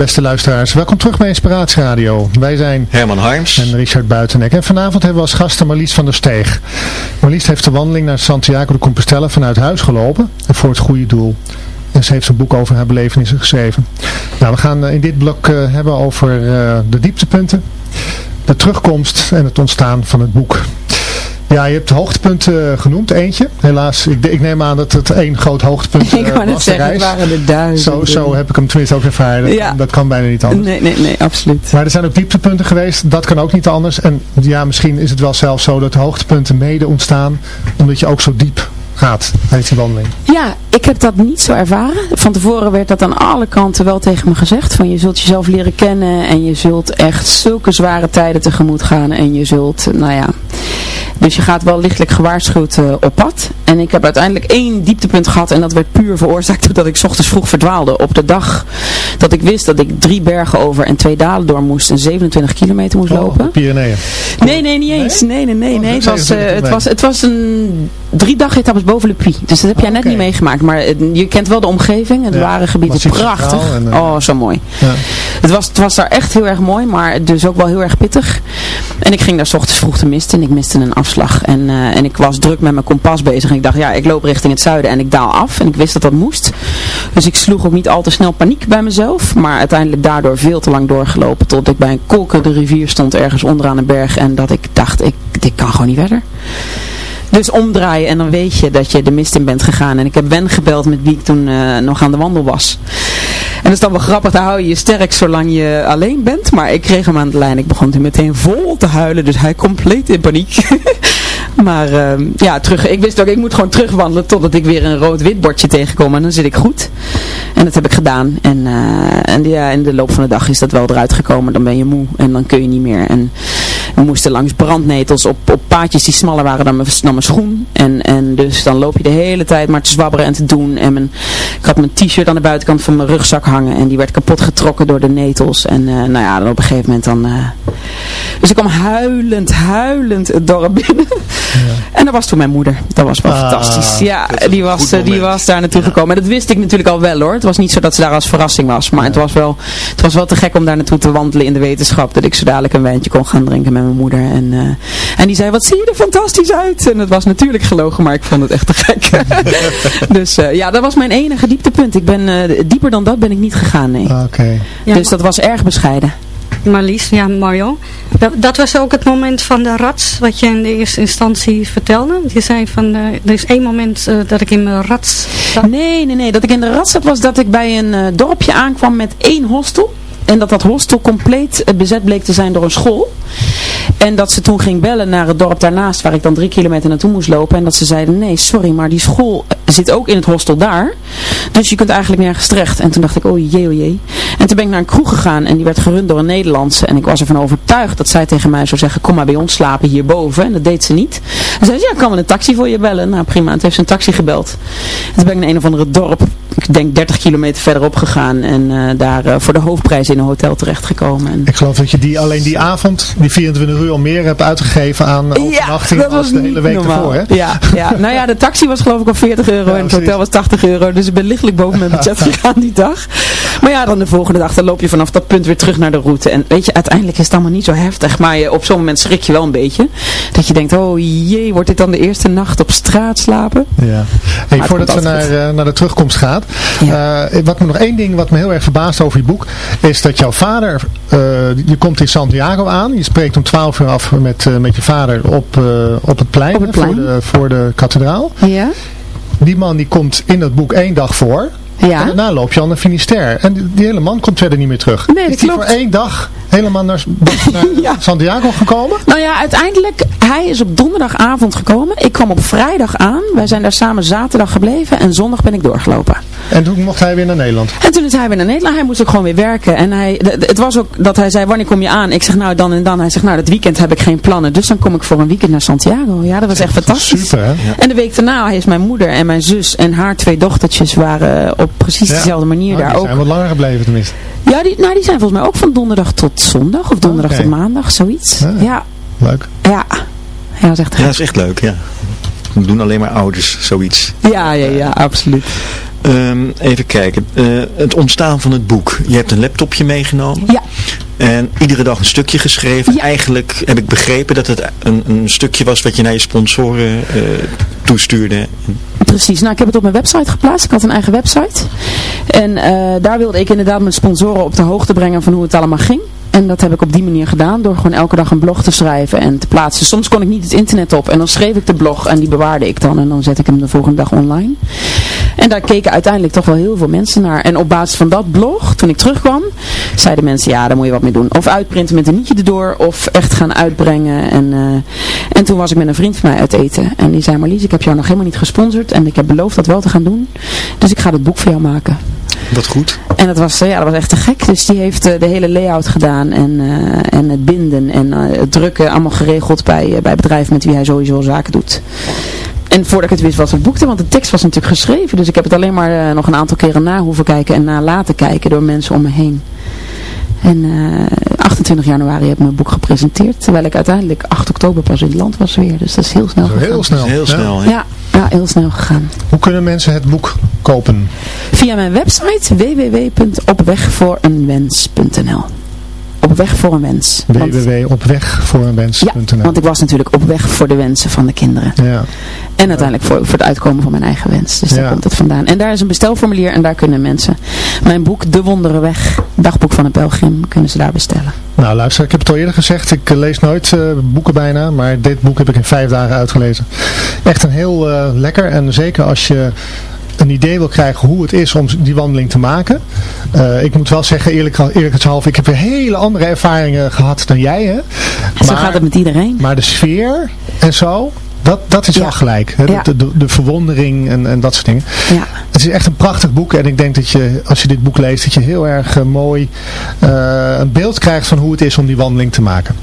Beste luisteraars, welkom terug bij Inspiratie Radio. Wij zijn Herman Harms. en Richard Buitenek. En vanavond hebben we als gasten Marlies van der Steeg. Marlies heeft de wandeling naar Santiago de Compostela vanuit huis gelopen. En voor het goede doel. En ze heeft een boek over haar belevenissen geschreven. Nou, we gaan eh, in dit blok eh, hebben over eh, de dieptepunten. De terugkomst en het ontstaan van het boek. Ja, je hebt hoogtepunten eh, genoemd, eentje. Helaas, ik, ik neem aan dat het één groot hoogtepunt <laughs> Ik eh, wou net was, de zeggen, het waren er duizenden. Zo, zo heb ik hem tenminste ook ervaren. Dat, Ja. dat kan bijna niet anders. Nee, nee, nee, absoluut. Maar er zijn ook dieptepunten geweest, dat kan ook niet anders. En ja, misschien is het wel zelfs zo dat de hoogtepunten mede ontstaan, omdat je ook zo diep gaat tijdens die wandeling. Ja, ik heb dat niet zo ervaren. Van tevoren werd dat aan alle kanten wel tegen me gezegd. Van je zult jezelf leren kennen en je zult echt zulke zware tijden tegemoet gaan. En je zult, nou ja... Dus je gaat wel lichtelijk gewaarschuwd eh, op pad. En ik heb uiteindelijk één dieptepunt gehad. En dat werd puur veroorzaakt <laughs> doordat ik 's ochtends vroeg verdwaalde. Op de dag dat ik wist dat ik drie bergen over en twee dalen door moest. En 27 kilometer moest Oh, lopen. Pyreneeën. Nee, nee, niet eens. Nee, nee, nee. Oh, nee. Het, was, er het, was, het was een drie dagetappes boven Le Puy. Dus dat heb jij net niet meegemaakt. Maar eh, je kent wel de omgeving. Het Ja, waren gebieden prachtig. En, oh, zo mooi. Ja. Het was, het was daar echt heel erg mooi. Maar dus ook wel heel erg pittig. En ik ging daar s ochtends vroeg te misten en ik miste een afslag. En, eh, en ik was druk met mijn kompas bezig. En ik dacht, ja, ik loop richting het zuiden en ik daal af. En ik wist dat dat moest. Dus ik sloeg ook niet al te snel paniek bij mezelf. Maar uiteindelijk daardoor veel te lang doorgelopen. Tot ik bij een kolkende rivier stond ergens onderaan een berg. En dat ik dacht, ik, dit kan gewoon niet verder. Dus omdraaien en dan weet je dat je de mist in bent gegaan. En ik heb Ben gebeld met wie ik toen eh, nog aan de wandel was. En dat is dan wel grappig, dan hou je je sterk zolang je alleen bent. Maar ik kreeg hem aan de lijn. Ik begon toen meteen vol te huilen. Dus hij compleet in paniek. <laughs> maar ehm, ja, terug, ik wist ook, ik moet gewoon terugwandelen totdat ik weer een rood-wit bordje tegenkom. En dan zit ik goed. En dat heb ik gedaan. En, eh, en ja, in de loop van de dag is dat wel eruit gekomen. Dan ben je moe en dan kun je niet meer. En we moesten langs brandnetels op, op paadjes die smaller waren dan mijn, dan mijn schoen. En, en dus dan loop je de hele tijd maar te zwabberen en te doen. En mijn, ik had mijn t-shirt aan de buitenkant van mijn rugzak hangen. En die werd kapot getrokken door de netels. En eh, nou ja, dan op een gegeven moment dan... eh, Dus ik kwam huilend, huilend het dorp binnen. En dat was toen mijn moeder. Dat was wel Ah, fantastisch. Ja, die was, eh, die was daar naartoe gekomen. En dat wist ik natuurlijk al wel hoor. Het was niet zo dat ze daar als verrassing was. Maar het, was wel, het was wel te gek om daar naartoe te wandelen in de wetenschap. Dat ik zo dadelijk een wijntje kon gaan drinken met mijn moeder. En, eh, en die zei, wat zie je er fantastisch uit. En het was natuurlijk gelogen, maar ik vond het echt te gek. <laughs> dus eh, ja, dat was mijn enige dieptepunt. Ik ben, eh, dieper dan dat ben ik niet gegaan, nee. Oké. Ja, dus dat was erg bescheiden. Marlies, ja Mario. Dat, dat was ook het moment van de rats, wat je in de eerste instantie vertelde. Je zei van, er is één moment eh, dat ik in mijn rats zat. Nee, nee, nee. Dat ik in de rat zat was dat ik bij een dorpje aankwam met één hostel. En dat dat hostel compleet eh, bezet bleek te zijn door een school. En dat ze toen ging bellen naar het dorp daarnaast, waar ik dan drie kilometer naartoe moest lopen. En dat ze zeiden, nee, sorry, maar die school eh, zit ook in het hostel daar. Dus je kunt eigenlijk nergens terecht. En toen dacht ik, oh jee, oh jee. En toen ben ik naar een kroeg gegaan en die werd gerund door een Nederlandse. En ik was ervan overtuigd dat zij tegen mij zou zeggen, kom maar bij ons slapen hierboven. En dat deed ze niet. En zei ze, ja, ik kan wel een taxi voor je bellen. Nou prima, en toen heeft ze een taxi gebeld. En toen ben ik naar een of andere dorp, denk 30 kilometer verderop gegaan. En eh, daar eh, voor de hoofdprijs in een hotel terechtgekomen. En Ik geloof dat je die, alleen die avond, die 24 uur al meer hebt uitgegeven aan overnachting als de hele week normaal. ervoor. Hè? Ja, ja, nou ja, de taxi was geloof ik al 40 euro Ja, en het hotel was 80 euro. Dus ik ben lichtelijk boven mijn budget <laughs> gegaan die dag. Maar ja, dan de volgende dag, dan loop je vanaf dat punt weer terug naar de route. En weet je, uiteindelijk is het allemaal niet zo heftig. Maar je, op zo'n moment schrik je wel een beetje. Dat je denkt, oh jee, wordt dit dan de eerste nacht op straat slapen? Ja. Hey, voordat we naar, eh, naar de terugkomst eh, wat me nog één ding wat me heel erg verbaast over je boek. Is dat jouw vader, eh, je komt in Santiago aan. Je spreekt om 12 uur af met, eh, met je vader op, op het plein. Op het plein. Voor, de, voor de kathedraal. Ja? Die man die komt in dat boek één dag voor. Ja. En daarna loop je al naar Finisterre. En die, die hele man komt verder niet meer terug. Nee, dat is die klopt. voor één dag helemaal naar, <laughs> naar Santiago gekomen? Nou ja, uiteindelijk, hij is op donderdagavond gekomen. Ik kwam op vrijdag aan. Wij zijn daar samen zaterdag gebleven en zondag ben ik doorgelopen. En toen mocht hij weer naar Nederland. En toen is hij weer naar Nederland. Hij moest ook gewoon weer werken. En hij, het was ook dat hij zei, wanneer kom je aan? Ik zeg, nou dan en dan. Hij zegt, nou dat weekend heb ik geen plannen. Dus dan kom ik voor een weekend naar Santiago. Ja, dat was echt fantastisch. Super hè? En de week daarna is mijn moeder en mijn zus en haar twee dochtertjes waren op precies Ja. dezelfde manier Nou, daar die ook. zijn wat langer gebleven tenminste. Ja, die, nou, die zijn volgens mij ook van donderdag tot zondag. Of donderdag tot maandag, zoiets. Ja. Ja, Leuk. ja. Ja, dat is echt Ja, dat is echt leuk, ja. We doen alleen maar ouders, zoiets. Ja, ja, ja, absoluut. Ehm, even kijken. Eh, het ontstaan van het boek. Je hebt een laptopje meegenomen. Ja. En iedere dag een stukje geschreven. Eigenlijk heb ik begrepen dat het een, een stukje was wat je naar je sponsoren eh, toestuurde. Precies, nou ik heb het op mijn website geplaatst. Ik had een eigen website. En eh, daar wilde ik inderdaad mijn sponsoren op de hoogte brengen van hoe het allemaal ging. En dat heb ik op die manier gedaan door gewoon elke dag een blog te schrijven en te plaatsen. Soms kon ik niet het internet op en dan schreef ik de blog en die bewaarde ik dan en dan zet ik hem de volgende dag online. En daar keken uiteindelijk toch wel heel veel mensen naar. En op basis van dat blog, toen ik terugkwam, zeiden mensen ja, daar moet je wat mee doen. Of uitprinten met een nietje erdoor of echt gaan uitbrengen. En, eh, en toen was ik met een vriend van mij uit eten en die zei Marlies, ik heb jou nog helemaal niet gesponsord en ik heb beloofd dat wel te gaan doen. Dus ik ga het boek voor jou maken. Wat goed. En dat was, eh, ja, dat was echt te gek. Dus die heeft eh, de hele layout gedaan en, eh, en het binden en eh, het drukken allemaal geregeld bij, bij bedrijven met wie hij sowieso zaken doet. En voordat ik het wist was het boekte, want de tekst was natuurlijk geschreven. Dus ik heb het alleen maar eh, nog een aantal keren na hoeven kijken en na laten kijken door mensen om me heen. En eh, 28 januari heb ik mijn boek gepresenteerd, terwijl ik uiteindelijk 8 oktober pas in het land was weer. Dus dat is heel snel heel snel. Heel snel, Ja, ja, heel snel gegaan. Hoe kunnen mensen het boek kopen? Via mijn website www.opwegvoorenwens.nl op weg voor een wens. Want- www.opwegvoorenwens.nl want ik was natuurlijk op weg voor de wensen van de kinderen. Ja. En uiteindelijk voor, voor het uitkomen van mijn eigen wens. Dus daar Ja. komt het vandaan. En daar is een bestelformulier en daar kunnen mensen mijn boek De Wonderenweg, dagboek van een pelgrim, kunnen ze daar bestellen. Nou luister, ik heb het al eerder gezegd, ik eh, lees nooit eh, boeken bijna, maar dit boek heb ik in vijf dagen uitgelezen. Echt een heel eh, lekker en zeker als je een idee wil krijgen hoe het is om die wandeling te maken. Eh, ik moet wel zeggen, eerlijk, eerlijkheidshalve, ik heb weer hele andere ervaringen gehad dan jij. Hè? Zo gaat het met iedereen. Maar de sfeer en zo, dat, dat is wel gelijk. Hè? Ja. De, de, de verwondering en, en dat soort dingen. Ja. Het is echt een prachtig boek en ik denk dat je, als je dit boek leest, dat je heel erg eh, mooi eh, een beeld krijgt van hoe het is om die wandeling te maken.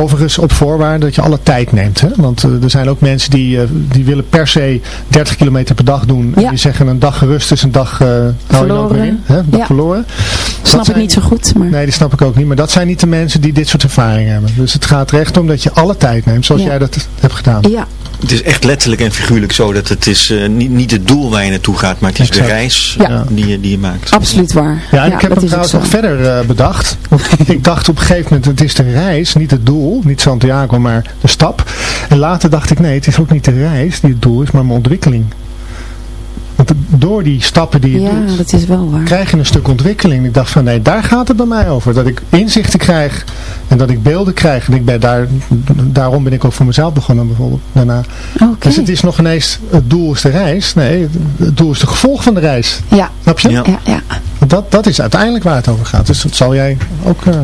Overigens op voorwaarde dat je alle tijd neemt. Hè? Want eh, er zijn ook mensen die, die willen per se 30 kilometer per dag doen. En Ja. die zeggen een dag gerust is een dag je Verloren. in, hè? Een dag Ja. verloren. Snap Dat ik niet zo goed, maar... Nee, die snap ik ook niet. Maar dat zijn niet de mensen die dit soort ervaringen hebben. Dus het gaat er echt om dat je alle tijd neemt, zoals Ja. jij dat hebt gedaan. Ja. Het is echt letterlijk en figuurlijk zo dat het is eh, niet, niet het doel waar je naartoe gaat, maar het is Exact. de reis Ja. die, je, die je maakt. Absoluut waar. Ja, en ik heb ook trouwens nog verder eh, bedacht. Want <laughs> ik dacht op een gegeven moment, het is de reis, niet het doel. Niet Santiago, maar de stap. En later dacht ik, nee, het is ook niet de reis die het doel is, maar mijn ontwikkeling. Want door die stappen die je Ja, doet, dat is wel waar. krijg je een stuk ontwikkeling. Ik dacht van, nee, daar gaat het bij mij over. Dat ik inzichten krijg en dat ik beelden krijg. En ik ben daar, daarom ben ik ook voor mezelf begonnen bijvoorbeeld, daarna. Dus het is nog ineens, het doel is de reis. Nee, het doel is de gevolg van de reis. Ja. Snap je? Ja. Ja, ja. Dat, dat is uiteindelijk waar het over gaat. Dus dat zal jij ook... eh,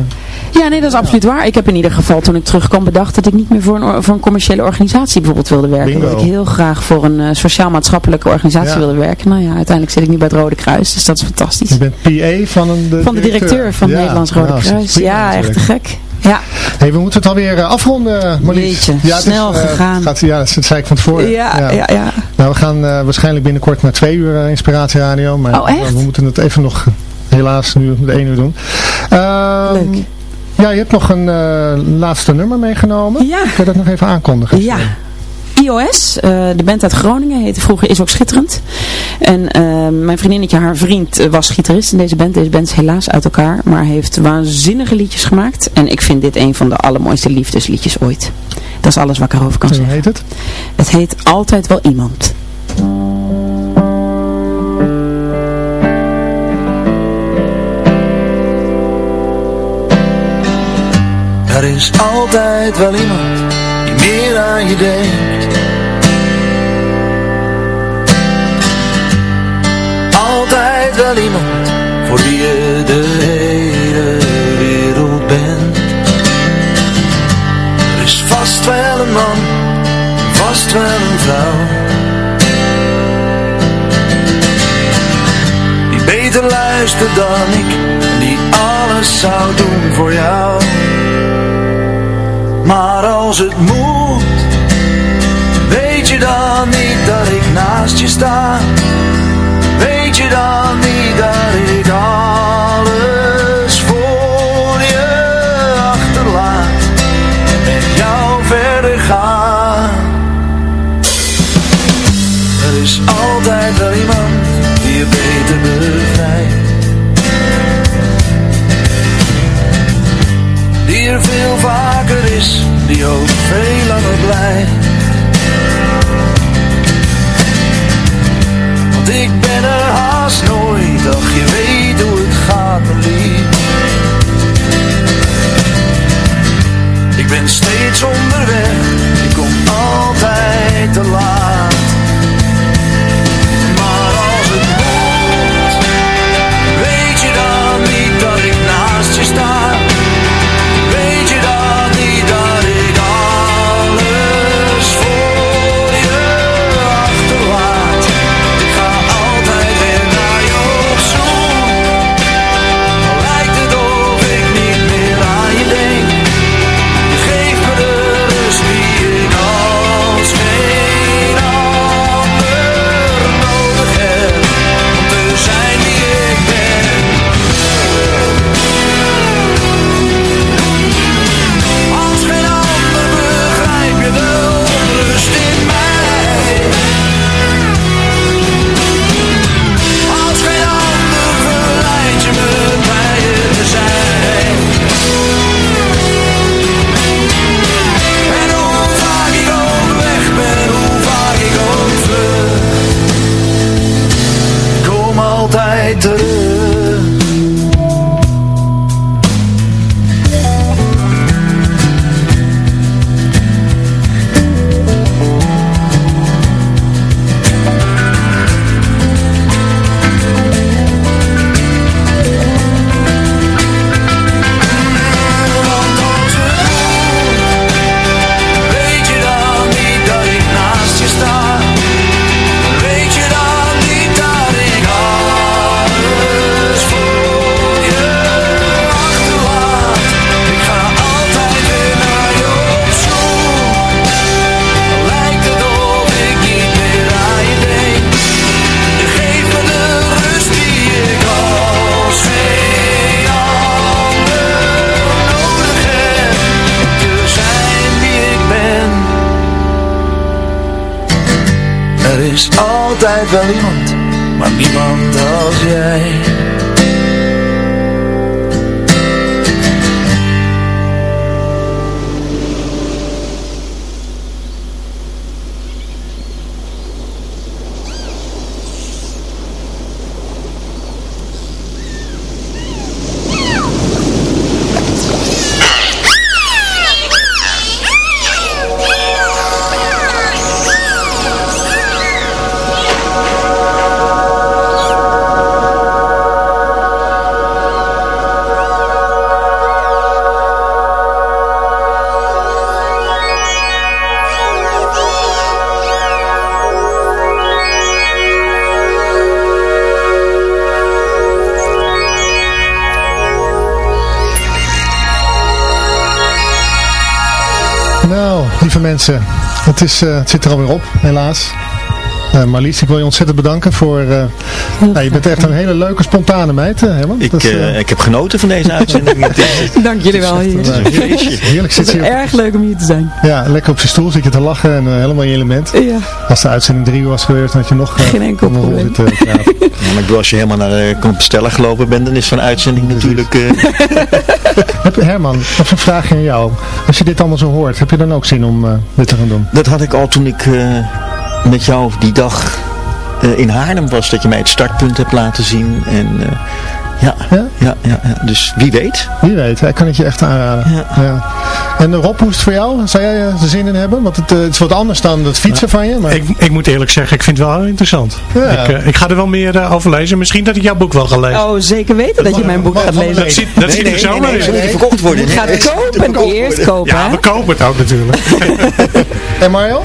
Ja, nee, dat is absoluut waar. Ik heb in ieder geval toen ik terugkwam bedacht dat ik niet meer voor een, or- voor een commerciële organisatie bijvoorbeeld wilde werken. Bingo. Dat ik heel graag voor een eh, sociaal-maatschappelijke organisatie Ja. wilde werken. Nou ja, uiteindelijk zit ik nu bij het Rode Kruis, dus dat is fantastisch. je bent PA van, een, de, Van de directeur van het Ja, Nederlands Rode Kruis. Ja, echt te gek. Ja, Hey, we moeten het alweer eh, afronden, Marlies. Jeetje, ja, het snel is, eh, gegaan. Gaat, ja, dat zei ik van tevoren. ja, ja. ja. Nou, we gaan waarschijnlijk binnenkort naar twee uur inspiratieradio. Maar Oh, echt? we moeten het even nog, helaas, nu de één uur doen. Ehm, Leuk. Ja, je hebt nog een eh, laatste nummer meegenomen. Ja. Kun je dat nog even aankondigen? Ja. IOS, eh, de band uit Groningen, heette vroeger Is ook Schitterend. En eh, mijn vriendinnetje, haar vriend, was gitarist in deze band. Deze band is helaas uit elkaar, maar heeft waanzinnige liedjes gemaakt. En ik vind dit een van de allermooiste liefdesliedjes ooit. Dat is alles wat ik erover kan En hoe zeggen. heet het? Het heet Altijd Wel Iemand. Er is altijd wel iemand die meer aan je denkt. Altijd wel iemand voor wie je de hele wereld bent. Er is vast wel een man, vast wel een vrouw. Die beter luistert dan ik, die alles zou doen voor jou. Maar als het moet, weet je dan niet dat ik naast je sta? Veel langer blijft. Want ik ben er haast nooit, ach je altijd wel het, is, eh, het zit er alweer op, helaas. Eh, Marlies, ik wil je ontzettend bedanken voor... eh, nou, je bent echt een hele leuke, spontane meid, hè, Herman. Ik, Dat is, ik heb genoten van deze <laughs> uitzending. Dank jullie wel hier. het is een feestje. Heerlijk zit hier. erg leuk om hier te zijn. Ja, lekker op je stoel zit je te lachen en helemaal in je element. Ja. Als de uitzending drie uur was geweest, dan had je nog... eh, Geen enkel probleem. zitten. <laughs> Ja, maar ik bedoel, als je helemaal naar de Compostela gelopen bent, dan is zo'n uitzending natuurlijk... <laughs> Heb- Herman, nog een vraagje aan jou. Als je dit allemaal zo hoort, heb je dan ook zin om eh, dit te gaan doen? dat had ik al toen ik eh, met jou die dag eh, in Haarlem was, dat je mij het startpunt hebt laten zien. En ja, Ja? ja, ja, ja, dus wie weet. Wie weet, hè, kan ik je echt aanraden. Ja. Ja. En eh, Rob, hoe is het voor jou? Zou jij er zin in hebben? Want het, eh, het is wat anders dan het fietsen van je. Maar... Ik, ik moet eerlijk zeggen, ik vind het wel heel interessant. Ja. Ik, eh, ik ga er wel meer eh, over lezen. Misschien dat ik jouw boek wel ga lezen. Oh, zeker weten dat je mijn boek gaat lezen. dat ziet, dat ziet er zo nee, uit. ze moeten verkocht worden. Je Nee, gaat <laughs> kopen, eerst kopen. Ja, we kopen het ook natuurlijk. <laughs> En Mario?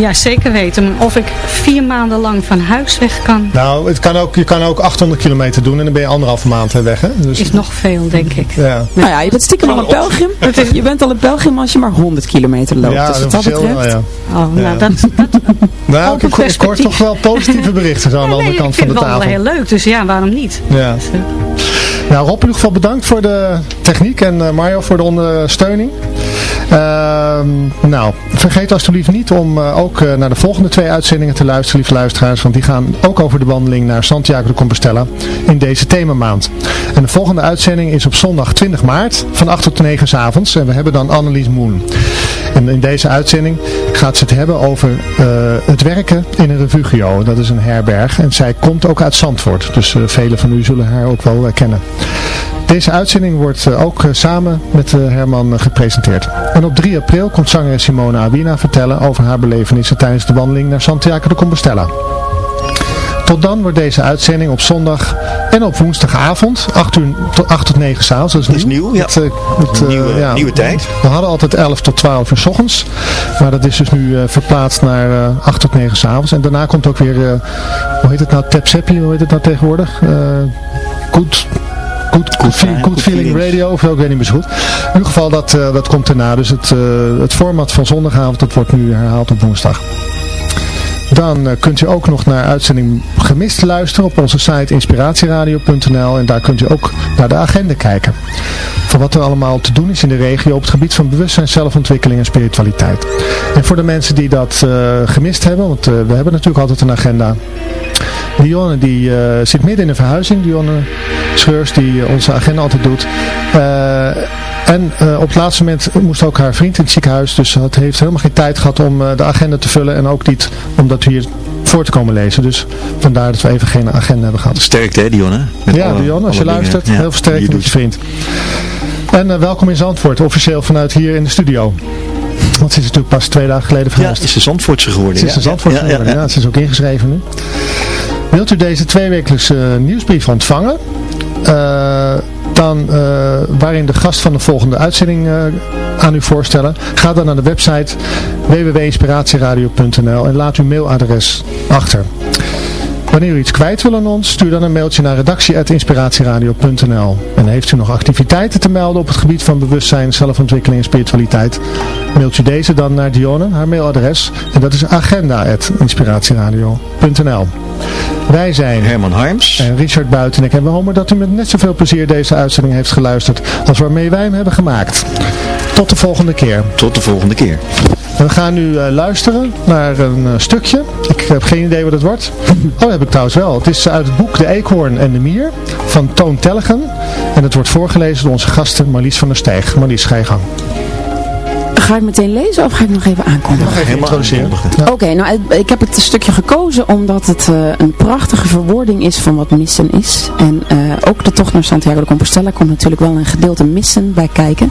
Ja, zeker weten. Of ik vier maanden lang van huis weg kan, Nou, het kan ook, je kan ook 800 kilometer doen en dan ben je anderhalve maand weg. Hè? Dus, is nog veel, denk ik. ja. Nou ja, je bent stiekem al een pelgrim. <laughs> Je bent al een pelgrim als je maar 100 kilometer loopt. ja, dus dat dat verschil wel, betreft. ja. Oh, Ja. nou, dat, dat, <laughs> Nou, ik, ik, ik hoor toch wel positieve berichten zo aan de andere ik kant vind van de het wel tafel. heel leuk, dus ja, waarom niet? Ja. Dus, eh, Nou, Rob in ieder geval bedankt voor de techniek en eh, Mario voor de ondersteuning. Ehm, nou, vergeet alsjeblieft niet om eh, ook eh, naar de volgende twee uitzendingen te luisteren, lieve luisteraars. Want die gaan ook over de wandeling naar Santiago de Compostela in deze themamaand. En de volgende uitzending is op zondag 20 maart van 8 tot 9 s avonds. En we hebben dan Annelies Moon. En in deze uitzending gaat ze het hebben over het werken in een refugio. Dat is een herberg. En zij komt ook uit Zandvoort. Dus velen van u zullen haar ook wel kennen. Deze uitzending wordt uh, ook samen met Herman gepresenteerd. En op 3 april komt zanger Simone Awina vertellen over haar belevenissen tijdens de wandeling naar Santiago de Compostela. Tot dan wordt deze uitzending op zondag en op woensdagavond, 8, uur, tot 8 tot 9 s'avonds. Dat is, dat is nieuw, ja. Het, het, uh, nieuwe, ja. nieuwe tijd. We hadden altijd 11 tot 12 uur s ochtends, maar dat is dus nu uh, verplaatst naar 8 tot 9 s'avonds. En daarna komt ook weer, hoe heet het nou, Tepseppi, hoe heet het nou tegenwoordig? Goed... Good, good, feel, good Feeling Radio, of ik weet niet meer zo goed. In ieder geval, dat, uh, dat komt erna. Dus het, uh, het format van zondagavond, dat wordt nu herhaald op woensdag. Dan uh, kunt u ook nog naar uitzending gemist luisteren op onze site inspiratieradio.nl en daar kunt u ook naar de agenda kijken. Van wat er allemaal te doen is in de regio op het gebied van bewustzijn, zelfontwikkeling en spiritualiteit. En voor de mensen die dat uh, gemist hebben, want uh, we hebben natuurlijk altijd een agenda. Dionne die uh, zit midden in een verhuizing, Dionne Scheurs die onze agenda altijd doet. En uh, op het laatste moment moest ook haar vriend in het ziekenhuis. Dus het heeft helemaal geen tijd gehad om de agenda te vullen. En ook niet om dat hier voor te komen lezen. Dus vandaar dat we even geen agenda hebben gehad. Sterkte hè Dionne? Met ja alle, Dionne, als je luistert. Ja, heel veel sterkte met je vriend. En welkom in Zandvoort. Officieel vanuit hier in de studio. Want ze is natuurlijk pas twee dagen geleden verhuisd. Ja, is ze Zandvoortse geworden. Ze is een Zandvoortse ja, geworden, ja, ja. Ze is ook ingeschreven nu. Wilt u deze tweewekelijkse nieuwsbrief ontvangen? Uh, dan, uh, waarin de gast van de volgende uitzending aan u voorstellen. Ga dan naar de website www.inspiratieradio.nl en laat uw mailadres achter. Wanneer u iets kwijt wil aan ons, stuur dan een mailtje naar redactie.inspiratieradio.nl En heeft u nog activiteiten te melden op het gebied van bewustzijn, zelfontwikkeling en spiritualiteit, mailt u deze dan naar Dionne, haar mailadres. En dat is agenda.inspiratieradio.nl Wij zijn Herman Harms en Richard Buitenek en we hopen dat u met net zoveel plezier deze uitzending heeft geluisterd als waarmee wij hem hebben gemaakt. Tot de volgende keer. Tot de volgende keer. We gaan nu eh, luisteren naar een eh, stukje. Ik heb geen idee wat het wordt. Oh, dat heb ik trouwens wel. Het is uit het boek De Eekhoorn en de Mier van Toon Tellegen. En het wordt voorgelezen door onze gasten Marlies van der Steeg. Marlies, ga je gang. Ga ik meteen lezen of ga ik nog even aankondigen? Nog even introduceren. Ja. Oké, nou ik heb het stukje gekozen omdat het eh, een prachtige verwoording is van wat missen is. En eh, ook de tocht naar Santiago de Compostela komt natuurlijk wel een gedeelte missen bij kijken.